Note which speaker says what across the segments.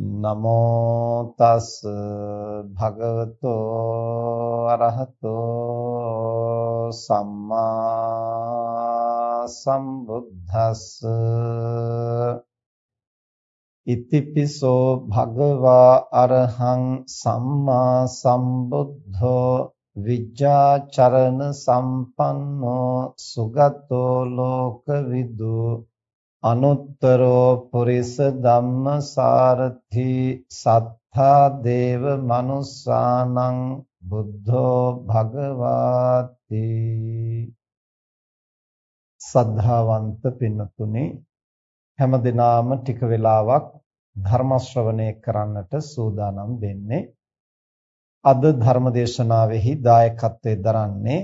Speaker 1: නමෝ තස් භගවතෝ අරහතෝ සම්මා සම්බුද්දස්ස. ඉතිපිසෝ භගවා අරහං සම්මා සම්බුද්ධෝ විජ්ජාචරණ සම්පන්නෝ සුගතෝ ලෝකවිදු අනුත්තරෝ පුරිස ධම්මසාරථි සත්තා දේව මනුස්සානං බුද්ධෝ භගවාති. සද්ධාවන්ත පින්නතුනි හැම දිනාම ටික වෙලාවක් ධර්ම ශ්‍රවණය කරන්නට සූදානම් වෙන්නේ. අද ධර්ම දේශනාවෙහි දායකත්වයෙන් දරන්නේ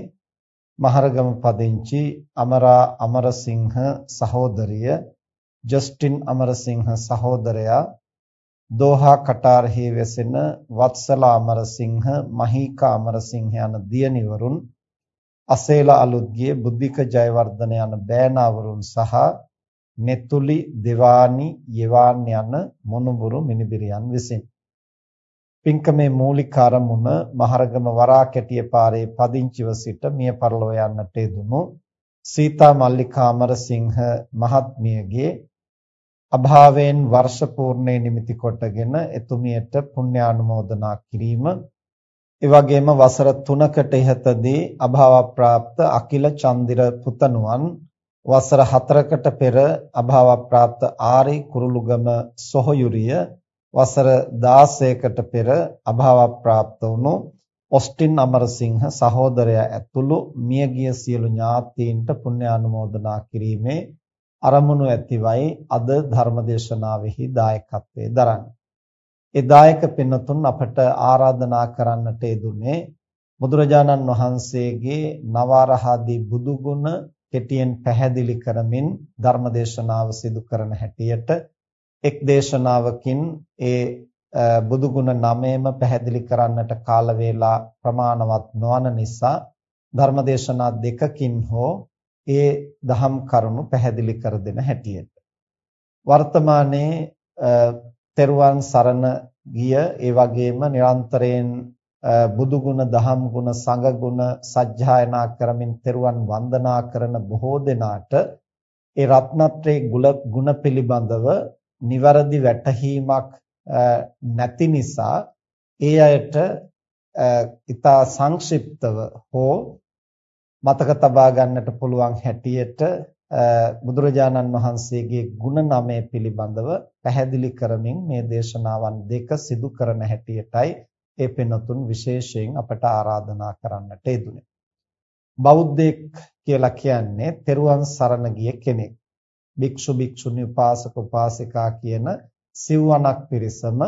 Speaker 1: මහරගම පදිංචි අමරා අමරසිංහ සහෝදරිය ජස්ටින් අමරසිංහ සහෝදරයා දෝහා කටාරෙහි වෙසෙන වත්සලා අමරසිංහ මහීකා අමරසිංහ යන දියණිවරුන් අසේල අලුත්ගේ බුද්ධික ජයවර්ධන යන බෑනාවරුන් සහ නෙතුලි දෙවානි යවාන් යන මොනුබුරු මිනිබිරියන් විසින්. පින්කමේ මූලික ආරමුණ මහරගම වරාකැටිය පාරේ පදිංචිව සිට මිය පරලෝ යන්නට යෙදුණු සීතා මල්ලිකා අමරසිංහ මහත්මියගේ අභාවයෙන් වර්ෂ පූර්ණේ නිමිති කොටගෙන එතුමියට පුණ්‍යානුමෝදනා කිරීම. ඒ වගේම වසර 3කට ඉහතදී අභාව ප්‍රාප්ත අකිල චන්දිර පුතණුවන් වසර 4කට පෙර අභාව ප්‍රාප්ත ආරි කුරුළුගම සොහයුරිය වසර 16කට පෙර අභාව ප්‍රාප්ත වුණු ඔස්ටින් අමරසිංහ සහෝදරයා ඇතුළු මියගිය සියලු ඥාතීන්ට පුණ්‍ය ආනුමෝදනා කිරීමේ අරමුණු ඇතිවයි අද ධර්මදේශනාවෙහි දායකත්වයේ දරන්නේ. ඒ දායක පින්නතුන් අපට ආරාධනා කරන්නට යෙදුනේ බුදුරජාණන් වහන්සේගේ නවාරහාදී බුදුගුණ කෙටියෙන් පැහැදිලි කරමින් ධර්මදේශනාව සිදු කරන හැටියට එක් දේශනාවකින් ඒ බුදු ගුණ නමයම පැහැදිලි කරන්නට කාල වේලා ප්‍රමාණවත් නොවන නිසා ධර්මදේශනා දෙකකින් හෝ ඒ දහම් කරුණු පැහැදිලි කර දෙන හැටියට. වර්තමානයේ තෙරුවන් සරණ ගිය ඒ වගේම නිරන්තරයෙන් බුදු ගුණ දහම් ගුණ සංඝ ගුණ සජ්ජායනා කරමින් තෙරුවන් වන්දනා කරන බොහෝ දෙනාට ඒ රත්නත්‍රයේ ගුණ පිළිබඳව නිවැරදි වැටහීමක් නැති නිසා ඒ අයට ඊතා සංක්ෂිප්තව හෝ මතක තබා ගන්නට පුළුවන් හැටියට බුදුරජාණන් වහන්සේගේ ගුණ නමය පිළිබඳව පැහැදිලි කරමින් මේ දේශනාවන් දෙක සිදු කරන හැටියටයි ඒ පින්තුන් විශේෂයෙන් අපට ආරාධනා කරන්නට යෙදුනේ. බෞද්ධෙක් කියලා කියන්නේ තෙරුවන් සරණ ගිය කෙනෙක්. භික්ෂු භික්ෂුණී උපාසක උපාසිකා කියන සිව්වණක් පිරිසම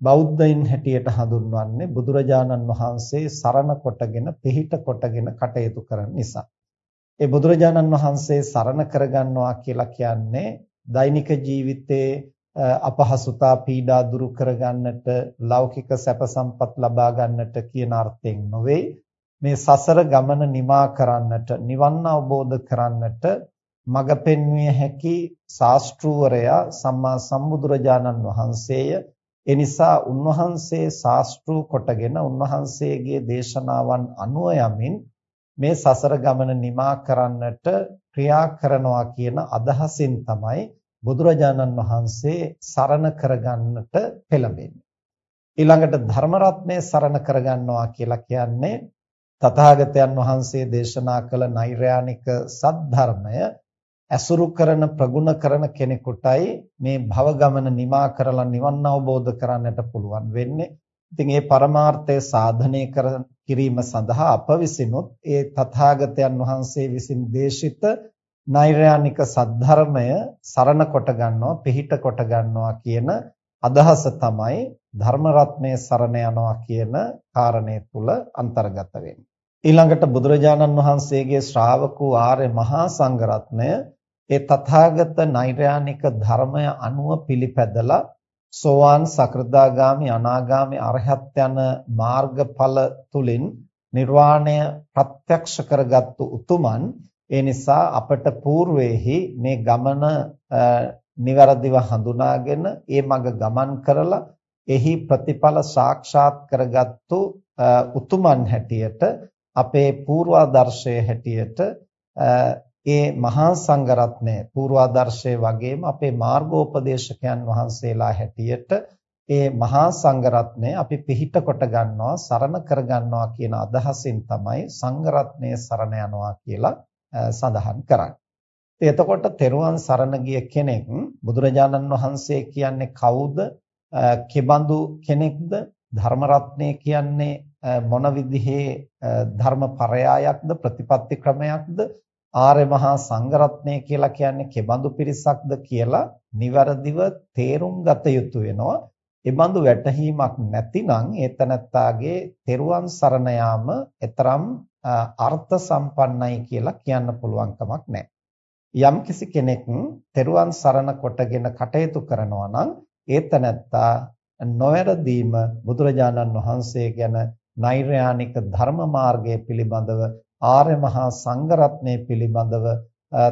Speaker 1: බෞද්ධයින් හැටියට හඳුන්වන්නේ බුදුරජාණන් වහන්සේ සරණ කොටගෙන පිහිට කොටගෙන කටයුතු කරන නිසා. ඒ බුදුරජාණන් වහන්සේ සරණ කරගන්නවා කියලා කියන්නේ දෛනික ජීවිතයේ අපහසුතා පීඩා දුරු කරගන්නට ලෞකික සැප සම්පත් ලබා ගන්නට කියන අර්ථයෙන් නොවේ මේ සසර ගමන නිමා කරන්නට නිවන් අවබෝධ කරන්නට මඟ පෙන්විය හැකි ශාස්ත්‍රූවරයා සම්මා සම්බුදුරජාණන් වහන්සේය ඒ නිසා උන්වහන්සේ ශාස්ත්‍රූ කොටගෙන උන්වහන්සේගේ දේශනාවන් අනුව යමින් මේ සසර ගමන නිමා කරන්නට ක්‍රියා කරනවා කියන අදහසින් තමයි බුදුරජාණන් වහන්සේ සරණ කරගන්නට පෙළඹෙන්නේ. ඊළඟට ධර්ම රත්නය සරණ කරගන්නවා කියලා කියන්නේ තථාගතයන් වහන්සේ දේශනා කළ නෛර්යානික සද්ධර්මය ඇසුරු කරන ප්‍රගුණ කරන කෙනෙකුටයි මේ භව ගමන නිමා කරලා නිවන් අවබෝධ කරන්නට පුළුවන් වෙන්නේ. ඉතින් මේ පරමාර්ථය සාධනය කර කිරීම සඳහා අප විසිනුත් ඒ තථාගතයන් වහන්සේ විසින් දේශිත නෛර්යානික සද්ධර්මය සරණ කොට ගන්නවා, පිහිට කොට ගන්නවා කියන අදහස තමයි ධර්ම රත්නයේ සරණ යනවා කියන කාරණය තුල අන්තර්ගත වෙන්නේ. ඊළඟට බුදුරජාණන් වහන්සේගේ ශ්‍රාවක වූ ආර්ය මහා සංඝරත්නය ඒ තථාගත නෛර්යානික ධර්මය අනුව පිළිපැදලා සෝවාන් සකෘදාගාමි අනාගාමි අරහත් යන මාර්ගඵල තුලින් නිර්වාණය ප්‍රත්‍යක්ෂ කරගත්තු උතුමන් ඒ නිසා අපට పూర్වෙහි මේ ගමන નિවරදිව හඳුනාගෙන ඒ මඟ ගමන් කරලා එහි ප්‍රතිඵල සාක්ෂාත් කරගත්තු උතුමන් හැටියට අපේ පූර්වාදර්ශය හැටියට ඒ මහා සංඝරත්නය පූර්වාදර්ශයේ වගේම අපේ මාර්ගෝපදේශකයන් වහන්සේලා හැටියට ඒ මහා සංඝරත්නය අපි පිහිට කොට ගන්නවා සරණ කර ගන්නවා කියන අදහසින් තමයි සංඝරත්නය සරණ යනවා කියලා සඳහන් කරන්නේ. එතකොට තෙරුවන් සරණ ගිය කෙනෙක් බුදුරජාණන් වහන්සේ කියන්නේ කවුද? කෙබඳු කෙනෙක්ද? ධර්ම රත්නය කියන්නේ මොන විදිහේ ධර්ම පරයායක්ද ප්‍රතිපත්ති ක්‍රමයක්ද ආර්ය මහා සංඝරත්නය කියලා කියන්නේ කෙබඳු පිරිසක්ද කියලා નિවරදිව තේරුම් ගත යුතු වෙනවා. ඒ බඳු වැටහීමක් නැතිනම් ඒතනත්තාගේ තෙරුවන් සරණ යාම එතරම් අර්ථ සම්පන්නයි කියලා කියන්න පුළුවන් කමක් නැහැ. යම් කිසි කෙනෙක් තෙරුවන් සරණ කොටගෙන කටයුතු කරනවා නම් ඒතනත්තා නොවැරදීම බුදුරජාණන් වහන්සේ ගැන නෛර්යානික ධර්ම මාර්ගය පිළිබඳව ආර්ය මහා සංඝරත්නය පිළිබඳව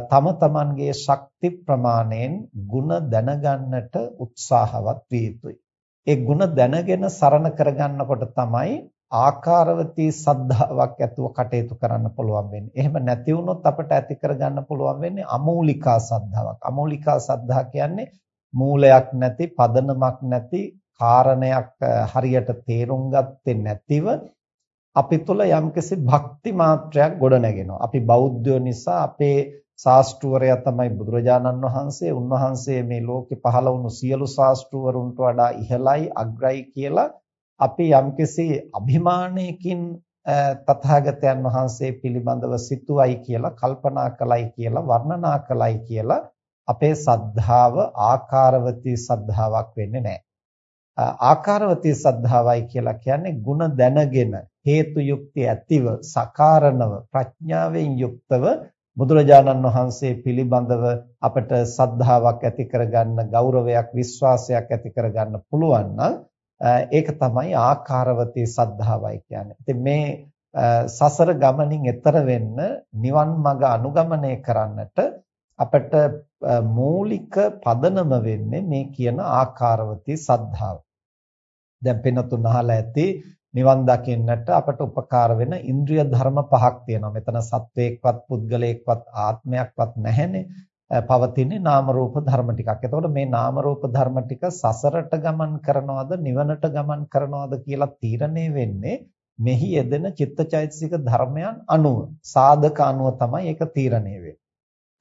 Speaker 1: තම තමන්ගේ ශක්ති ප්‍රමාණයෙන් ಗುಣ දැනගන්නට උත්සාහවත් විය යුතුයි. ඒ ಗುಣ දැනගෙන සරණ කරගන්නකොට තමයි ආකාරවතී සද්ධාාවක් ඇතුව කටයුතු කරන්න පුළුවන් වෙන්නේ. එහෙම නැති වුණොත් අපට ඇති කරගන්න පුළුවන් වෙන්නේ අමූලිකා සද්ධාාවක්. අමූලිකා සද්ධා කියන්නේ මූලයක් නැති, පදනමක් නැති, කාරණයක් හරියට තේරුම් ගත්තේ නැතිව අපි තුළ යම්කිසි භක්ති මාත්‍රයක් ගොඩ නැගෙනවා. අපි බෞද්ධයෝ නිසා අපේ ශාස්ත්‍රවරයා තමයි බුදුරජාණන් වහන්සේ. උන්වහන්සේ මේ ලෝකේ පහළ වුණු සියලු ශාස්ත්‍රවරුන්ට වඩා ඉහළයි අග්‍රයි කියලා අපි යම්කිසි අභිමානයකින් තථාගතයන් වහන්සේ පිළිබඳව සිතුවයි කියලා කල්පනා කළයි කියලා වර්ණනා කළයි කියලා අපේ සද්ධාව ආකාරවතී සද්ධාාවක් වෙන්නේ නැහැ. ආකාරවතී සද්ධාවයි කියලා කියන්නේ ಗುಣ දැනගෙන හේතු යුක්ති ඇතිව සකාරණව ප්‍රඥාවෙන් යුක්තව බුදුරජාණන් වහන්සේ පිළිබඳව අපට සද්ධාාවක් ඇති කරගන්න ගෞරවයක් විශ්වාසයක් ඇති කරගන්න පුළුවන් නම් ඒක තමයි ආකාරවතී සද්ධාවයි කියන්නේ. ඉතින් මේ සසර ගමනින් එතර වෙන්න නිවන් මඟ අනුගමනය කරන්නට අපට මූලික පදනම වෙන්නේ මේ කියන ආකාරවතී සද්ධාව. දැන් පින්නතුන් අහලා ඇති නිවන් දකින්නට අපට උපකාර වෙන ඉන්ද්‍රිය ධර්ම පහක් තියෙනවා. මෙතන සත්වයක්වත් පුද්ගලයෙක්වත් ආත්මයක්වත් නැහැනේ. පවතින්නේ නාම රූප ධර්ම ටිකක්. එතකොට මේ නාම රූප ධර්ම ටික සසරට ගමන් කරනවද නිවනට ගමන් කරනවද කියලා තීරණය වෙන්නේ මෙහි යෙදෙන චිත්තචෛතසික ධර්මයන් අනුව. සාධක අනුව තමයි ඒක තීරණය වෙන්නේ.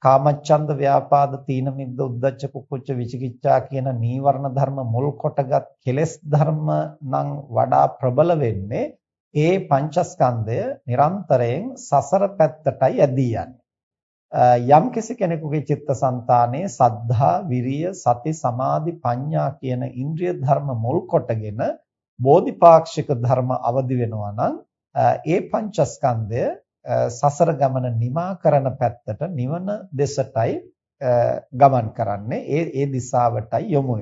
Speaker 1: කාමච්ඡන්ද ව්‍යාපාද තීන මිද්ද උද්ධච්ච කුක්කුච්ච විචිකිච්ඡා කියන නීවරණ ධර්ම මුල් කොටගත් කෙලෙස් ධර්ම නම් වඩා ප්‍රබල වෙන්නේ ඒ පංචස්කන්ධය නිරන්තරයෙන් සසර පැත්තටයි ඇදී යන්නේ. යම් කිසි කෙනෙකුගේ චිත්තසංතානයේ සද්ධා විරිය සති සමාධි ප්‍රඥා කියන ඉන්ද්‍රිය ධර්ම මුල් කොටගෙන බෝධිපාක්ෂික ධර්ම අවදි වෙනවා නම් ඒ පංචස්කන්ධය සසර ගමන නිමා කරන පැත්තට නිවන දෙසටයි ගමන් කරන්නේ. ඒ ඒ දිශාවටයි යොමු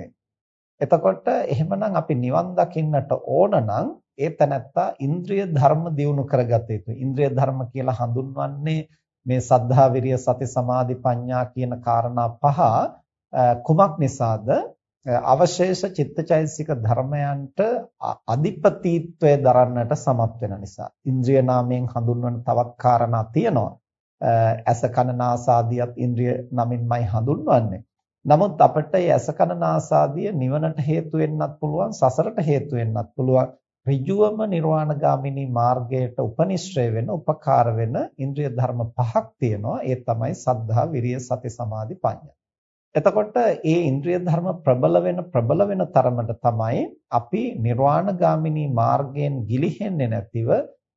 Speaker 1: එතකොට එහෙමනම් අපි නිවන් දකින්නට ඕන නම් ඒ තැනැත්තා ඉන්ද්‍රිය ධර්ම දියුණු කරගත යුතුයි. ඉන්ද්‍රිය ධර්ම කියලා හඳුන්වන්නේ මේ සද්ධා විරිය සති සමාධි ප්‍රඥා කියන කාරණා පහ කුමක් නිසාද? අවශේෂ චිත්තචෛතසික ධර්මයන්ට අධිපතීත්වය දරන්නට සමත් වෙන නිසා. ඉන්ද්‍රිය නාමයෙන් හඳුන්වන තවත් කාරණා තියෙනවා. ඇස කන නාසාදියත් ඉන්ද්‍රිය නමින්මයි හඳුන්වන්නේ. නමුත් අපිට මේ ඇස කන නාසාදිය නිවනට හේතු වෙන්නත් පුළුවන් සසරට හේතු වෙන්නත් පුළුවන්. ඍජුවම නිර්වාණගාමිනී මාර්ගයට උපනිශ්‍රය වෙන උපකාර වෙන ඉන්ද්‍රිය ධර්ම පහක් තියෙනවා. ඒ තමයි සද්ධා විරිය සති සමාධි ප්‍රඥා එතකොට ඒ ඉන්ද්‍රිය ධර්ම ප්‍රබල වෙන ප්‍රබල වෙන තරමට තමයි අපි නිර්වාණගාමිනී මාර්ගයෙන් ගිලිහෙන්නේ නැතිව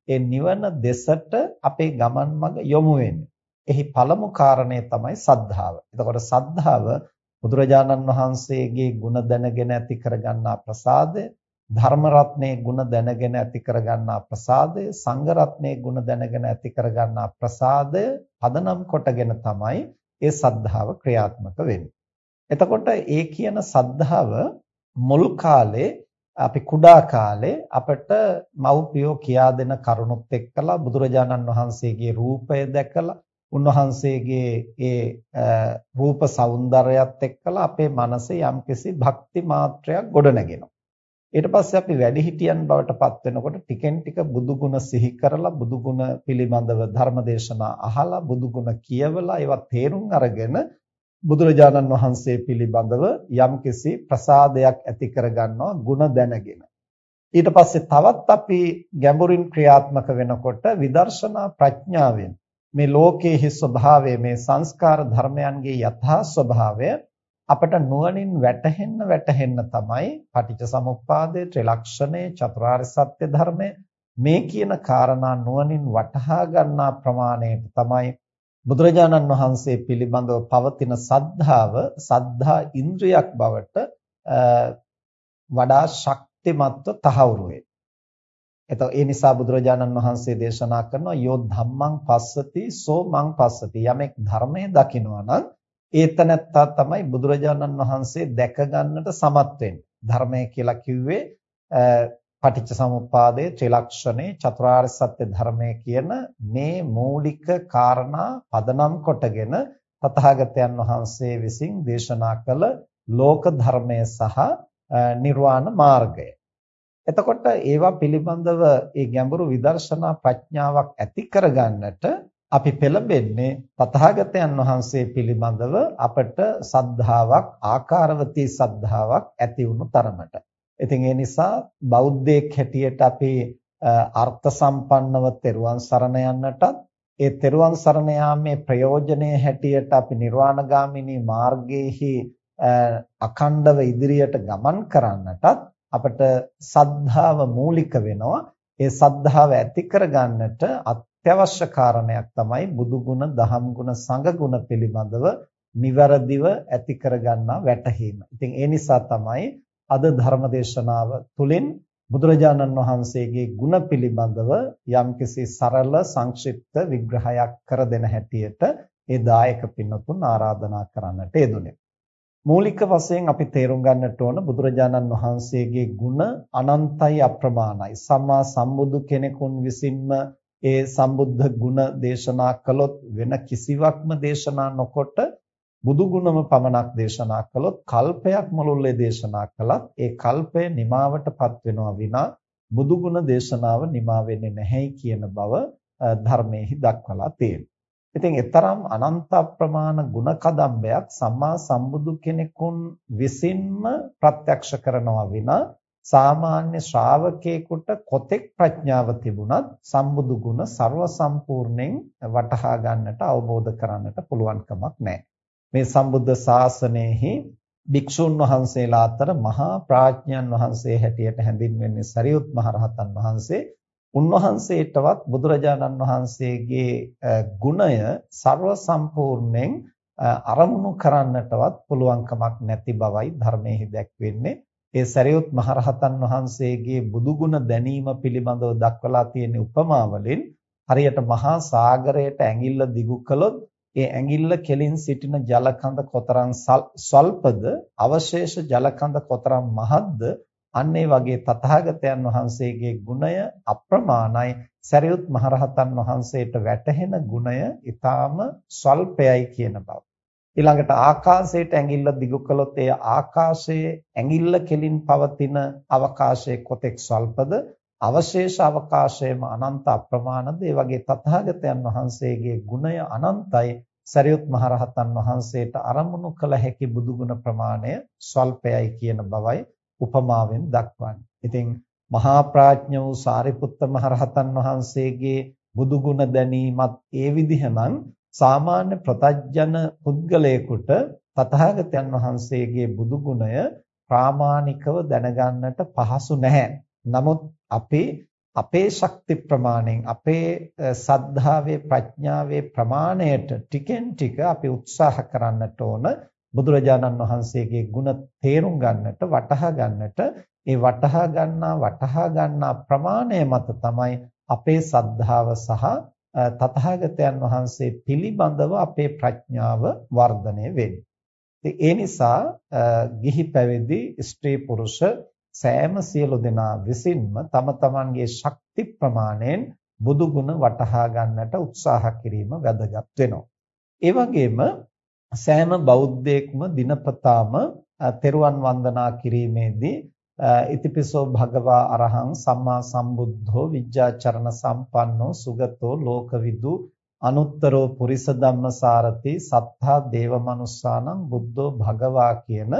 Speaker 1: ඒ නිවන දෙසට අපේ ගමන් මඟ යොමු වෙන්නේ. එහි පළමු කාරණය තමයි සද්ධාව. එතකොට සද්ධාව බුදුරජාණන් වහන්සේගේ ගුණ දැනගෙන ඇති කරගන්නා ප්‍රසාදය, ධර්ම රත්නයේ ගුණ දැනගෙන ඇති කරගන්නා ප්‍රසාදය, සංඝ රත්නයේ ගුණ දැනගෙන ඇති කරගන්නා ප්‍රසාදය පදනම් කොටගෙන තමයි ඒ සද්ධාව ක්‍රියාත්මක වෙන්නේ. එතකොට ඒ කියන සද්ධාව මුල් කාලේ අපි කුඩා කාලේ අපට මව්පියෝ කියා දෙන කරුණුත් එක්කලා බුදුරජාණන් වහන්සේගේ රූපය දැකලා උන්වහන්සේගේ ඒ රූප సౌందර්යයත් එක්කලා අපේ මනසේ යම්කිසි භක්ති මාත්‍රයක් ගොඩනගෙනවා. ඊට පස්සේ අපි වැඩිහිටියන් බවට පත් වෙනකොට ටිකෙන් ටික බුදුගුණ සිහි කරලා බුදුගුණ පිළිබඳව ධර්මදේශනා අහලා බුදුගුණ කියවලා ඒවා තේරුම් අරගෙන බුදුරජාණන් වහන්සේ පිළිබඳව යම්කිසි ප්‍රසාදයක් ඇති කරගන්නවා ಗುಣ දැනගෙන. ඊට පස්සේ තවත් අපි ගැඹුරින් ක්‍රියාත්මක වෙනකොට විදර්ශනා ප්‍රඥාවෙන් මේ ලෝකයේ ස්වභාවය මේ සංස්කාර ධර්මයන්ගේ යථා ස්වභාවය අපට නුවණින් වැටහෙන්න වැටහෙන්න තමයි පටිච්ච සමුප්පාදය, ත්‍රිලක්ෂණය, චතුරාර්ය සත්‍ය ධර්මය මේ කියන කාරණා නුවණින් වටහා ගන්නා ප්‍රමාණයට තමයි බුදුරජාණන් වහන්සේ පිළිබඳව පවතින සද්ධාව සද්ධා ඉන්ද්‍රියක් බවට වඩා ශක්තිමත්ව තහවුරු වේ. එතකොට ඒ නිසා බුදුරජාණන් වහන්සේ දේශනා කරනවා යෝ ධම්මං පස්සති සෝ මං පස්සති යමෙක් ධර්මයේ දකිනවා නම් ඒතනත්තා තමයි බුදුරජාණන් වහන්සේ දැක ගන්නට සමත් වෙන්නේ. ධර්මය කියලා කිව්වේ පටිච්ච සමුප්පාදයේ ත්‍රිලක්ෂණේ චතුරාර්ය සත්‍ය ධර්මය කියන මේ මූලික කාරණා පදනම් කොටගෙන තථාගතයන් වහන්සේ විසින් දේශනා කළ ලෝක ධර්මය සහ නිර්වාණ මාර්ගය. එතකොට ඒවා පිළිබඳව ඒ ගැඹුරු විදර්ශනා ප්‍රඥාවක් ඇති කරගන්නට අපි පෙළඹෙන්නේ තථාගතයන් වහන්සේ පිළිබඳව අපට සද්ධාාවක් ආකාරවතී සද්ධාාවක් ඇති වුණු තරමට. ඉතින් ඒ නිසා බෞද්ධයෙක් හැටියට අපි අර්ථ සම්පන්නව තෙරුවන් සරණ යන්නටත් ඒ තෙරුවන් සරණ යාමේ ප්‍රයෝජනයේ හැටියට අපි නිර්වාණගාමිනී මාර්ගයේහි අඛණ්ඩව ඉදිරියට ගමන් කරන්නටත් අපට සද්ධාව මූලික වෙනවා. ඒ සද්ධාව ඇති කරගන්නට අත්‍යවශ්‍ය කාරණයක් තමයි බුදු ගුණ, දහම් ගුණ, සංඝ ගුණ පිළිබඳව નિවරදිව ඇති කරගන්නා වැටහීම. ඉතින් ඒ නිසා තමයි අද ධර්ම දේශනාව තුළින් බුදුරජාණන් වහන්සේගේ ගුණ පිළිබඳව යම්කිසි සරල සංක්ෂිප්ත විග්‍රහයක් කර දෙන හැටියට ඒ දායක පින්නතුන් ආරාධනා කරන්නට යෙදුනේ. මූලික වශයෙන් අපි තේරුම් ගන්නට ඕන බුදුරජාණන් වහන්සේගේ ගුණ අනන්තයි අප්‍රමාණයි. සම්මා සම්බුදු කෙනෙකුන් විසින්ම ඒ සම්බුද්ධ ගුණ දේශනා කළොත් වෙන කිසිවක්ම දේශනා නොකොට බුදු ගුණම පමණක් දේශනා කළොත් කල්පයක් මුළුල්ලේ දේශනා කළත් ඒ කල්පය නිමාවටපත් වෙනවා විනා බුදු ගුණ දේශනාව නිමා වෙන්නේ නැහැයි කියන බව ධර්මයේහි දක්වලා තියෙනවා. ඉතින් ඊතරම් අනන්ත ප්‍රමාණ ගුණ කදම්බයක් සම්මා සම්බුදු කෙනෙකුන් විසින්ම ප්‍රත්‍යක්ෂ කරනවා විනා සාමාන්‍ය ශ්‍රාවකේකට කොතෙක් ප්‍රඥාව තිබුණත් සම්බුදු ගුණ ਸਰව සම්පූර්ණයෙන් වටහා ගන්නට අවබෝධ කරන්නට පුළුවන් කමක් නැහැ. මේ සම්බුද්ධ ශාසනයෙහි භික්ෂුන් වහන්සේලා අතර මහා ප්‍රඥාන් වහන්සේ හැටියට හැඳින්වෙන්නේ සරියුත් මහරහතන් වහන්සේ. උන්වහන්සේටවත් බුදුරජාණන් වහන්සේගේ ගුණය ਸਰව සම්පූර්ණයෙන් අරමුණු කරන්නටවත් පුළුවන් කමක් නැති බවයි ධර්මයේ දැක්වෙන්නේ. ඒ සරියුත් මහරහතන් වහන්සේගේ බුදුගුණ දැනීම පිළිබඳව දක්වලා තියෙන උපමා වලින් හරියට මහා සාගරයට ඇඟිල්ල දිගු කළොත් ඒ ඇඟිල්ල කෙලින් සිටින ජලකඳ කොතරම් ස්වල්පද අවශේෂ ජලකඳ කොතරම් මහත්ද අන්න ඒ වගේ තථාගතයන් වහන්සේගේ ගුණය අප්‍රමාණයි සරියුත් මහරහතන් වහන්සේට වැටහෙන ගුණය ඊටාම ස්වල්පයයි කියන බව. ඊළඟට ආකාශයට ඇඟිල්ල දිගු කළොත් එය ආකාශයේ ඇඟිල්ල කෙලින් පවතින අවකාශයේ කොතෙක් ස්වල්පද අවශේෂ අවකාශයේම අනන්ත අප්‍රමාණද? ඒ වගේ තථාගතයන් වහන්සේගේ ගුණය අනන්තයි. සරියුත් මහරහතන් වහන්සේට අරමුණු කළ හැකි බුදුගුණ ප්‍රමාණය ස්වල්පයයි කියන බවයි උපමාවෙන් දක්වන්නේ. ඉතින් මහා ප්‍රඥ වූ සාරිපුත්ත මහරහතන් වහන්සේගේ බුදුගුණ දැනීමත් ඒ විදිහනම් සාමාන්‍ය ප්‍රතඥ පුද්ගලයෙකුට තථාගතයන් වහන්සේගේ බුදුගුණය ප්‍රාමාණිකව දැනගන්නට පහසු නැහැ. නමුත් අපේ අපේ ශක්ති ප්‍රමාණයෙන් අපේ සද්ධාවේ ප්‍රඥාවේ ප්‍රමාණයට ටිකෙන් ටික අපි උත්සාහ කරන්නට ඕන බුදුරජාණන් වහන්සේගේ ගුණ තේරුම් ගන්නට වටහා ගන්නට ඒ වටහා ගන්නා වටහා ගන්නා ප්‍රමාණය මත තමයි අපේ සද්ධාව සහ තථාගතයන් වහන්සේ පිළිබඳව අපේ ප්‍රඥාව වර්ධනය වෙන්නේ. ඒ නිසා ගිහි පැවිදි ස්ත්‍රී පුරුෂ සෑම සියලු දෙනා විසින්ම තම තමන්ගේ ශක්ති ප්‍රමාණයෙන් බුදු ගුණ වටහා ගන්නට උත්සාහ කිරීම වැදගත් වෙනවා. ඒ වගේම සෑම බෞද්ධයෙක්ම දිනපතාම තෙරුවන් වන්දනා කිරීමේදී ඉතිපිසෝ භගවා අරහං සම්මා සම්බුද්ධෝ විජ්ජාචරණ සම්පන්නෝ සුගතෝ ලෝකවිදු අනුත්තරෝ පුරිස ධම්මසාරති සත්තා දේවමනුස්සානං බුද්ධෝ භගවා කියන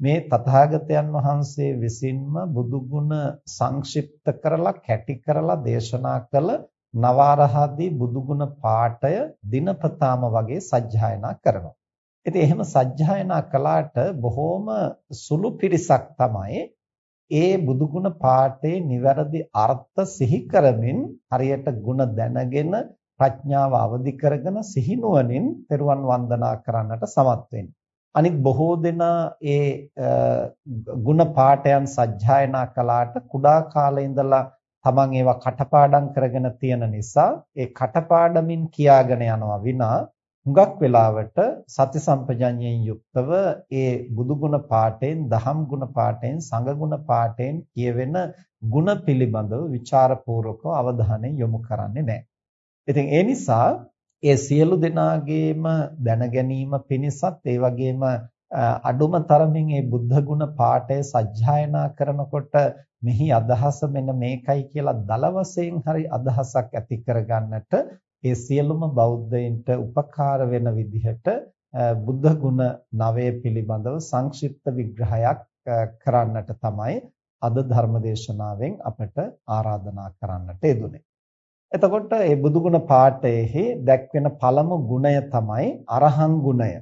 Speaker 1: මේ තථාගතයන් වහන්සේ විසින්ම බුදු ගුණ සංක්ෂිප්ත කරලා කැටි කරලා දේශනා කළ නවාරහදී බුදු ගුණ පාඨය දිනපතාම වගේ සජ්ජායනා කරනවා. ඉතින් එහෙම සජ්ජායනා කළාට බොහෝම සුළු පිරිසක් තමයි ඒ බුදු ගුණ පාඨයේ නිවැරදි අර්ථ සිහි කරමින් හරියට ගුණ දැනගෙන ප්‍රඥාව අවදි කරගෙන සිහිනුවණින් පෙරවන් වන්දනා කරන්නට සමත් වෙන්නේ. අනිත් බොහෝ දෙනා ඒ ಗುಣ පාඨයන් සජ්ජායනා කළාට කුඩා කාලේ ඉඳලා තමන් ඒවා කටපාඩම් කරගෙන තියෙන නිසා ඒ කටපාඩමින් කියාගෙන යනවා විනා හුඟක් වෙලාවට සති සම්පජඤ්ඤයෙන් යුක්තව ඒ බුදු ගුණ පාඨයෙන් දහම් ගුණ පාඨයෙන් සංඝ ගුණ පාඨයෙන් කියවෙන ගුණ පිළිබඳව ਵਿਚාරපූර්වකව අවධානය යොමු කරන්නේ නැහැ. ඉතින් ඒ නිසා ඒ සියලු දෙනාගේම දැන ගැනීම පිණිසත් ඒ වගේම අඩුම තරමින් මේ බුද්ධ ගුණ පාඨය සජ්ජායනා කරනකොට මෙහි අදහස මෙන්න මේකයි කියලා දල වශයෙන් හරි අදහසක් ඇති කරගන්නට ඒ සියලුම බෞද්ධයින්ට උපකාර වෙන විදිහට බුද්ධ ගුණ නවය පිළිබඳව සංක්ෂිප්ත විග්‍රහයක් කරන්නට තමයි අද ධර්මදේශනාවෙන් අපට ආරාධනා කරන්නට යෙදුනේ. එතකොට මේ බුදුගුණ පාඨයේ දැක්වෙන පළමු ගුණය තමයි අරහං ගුණය.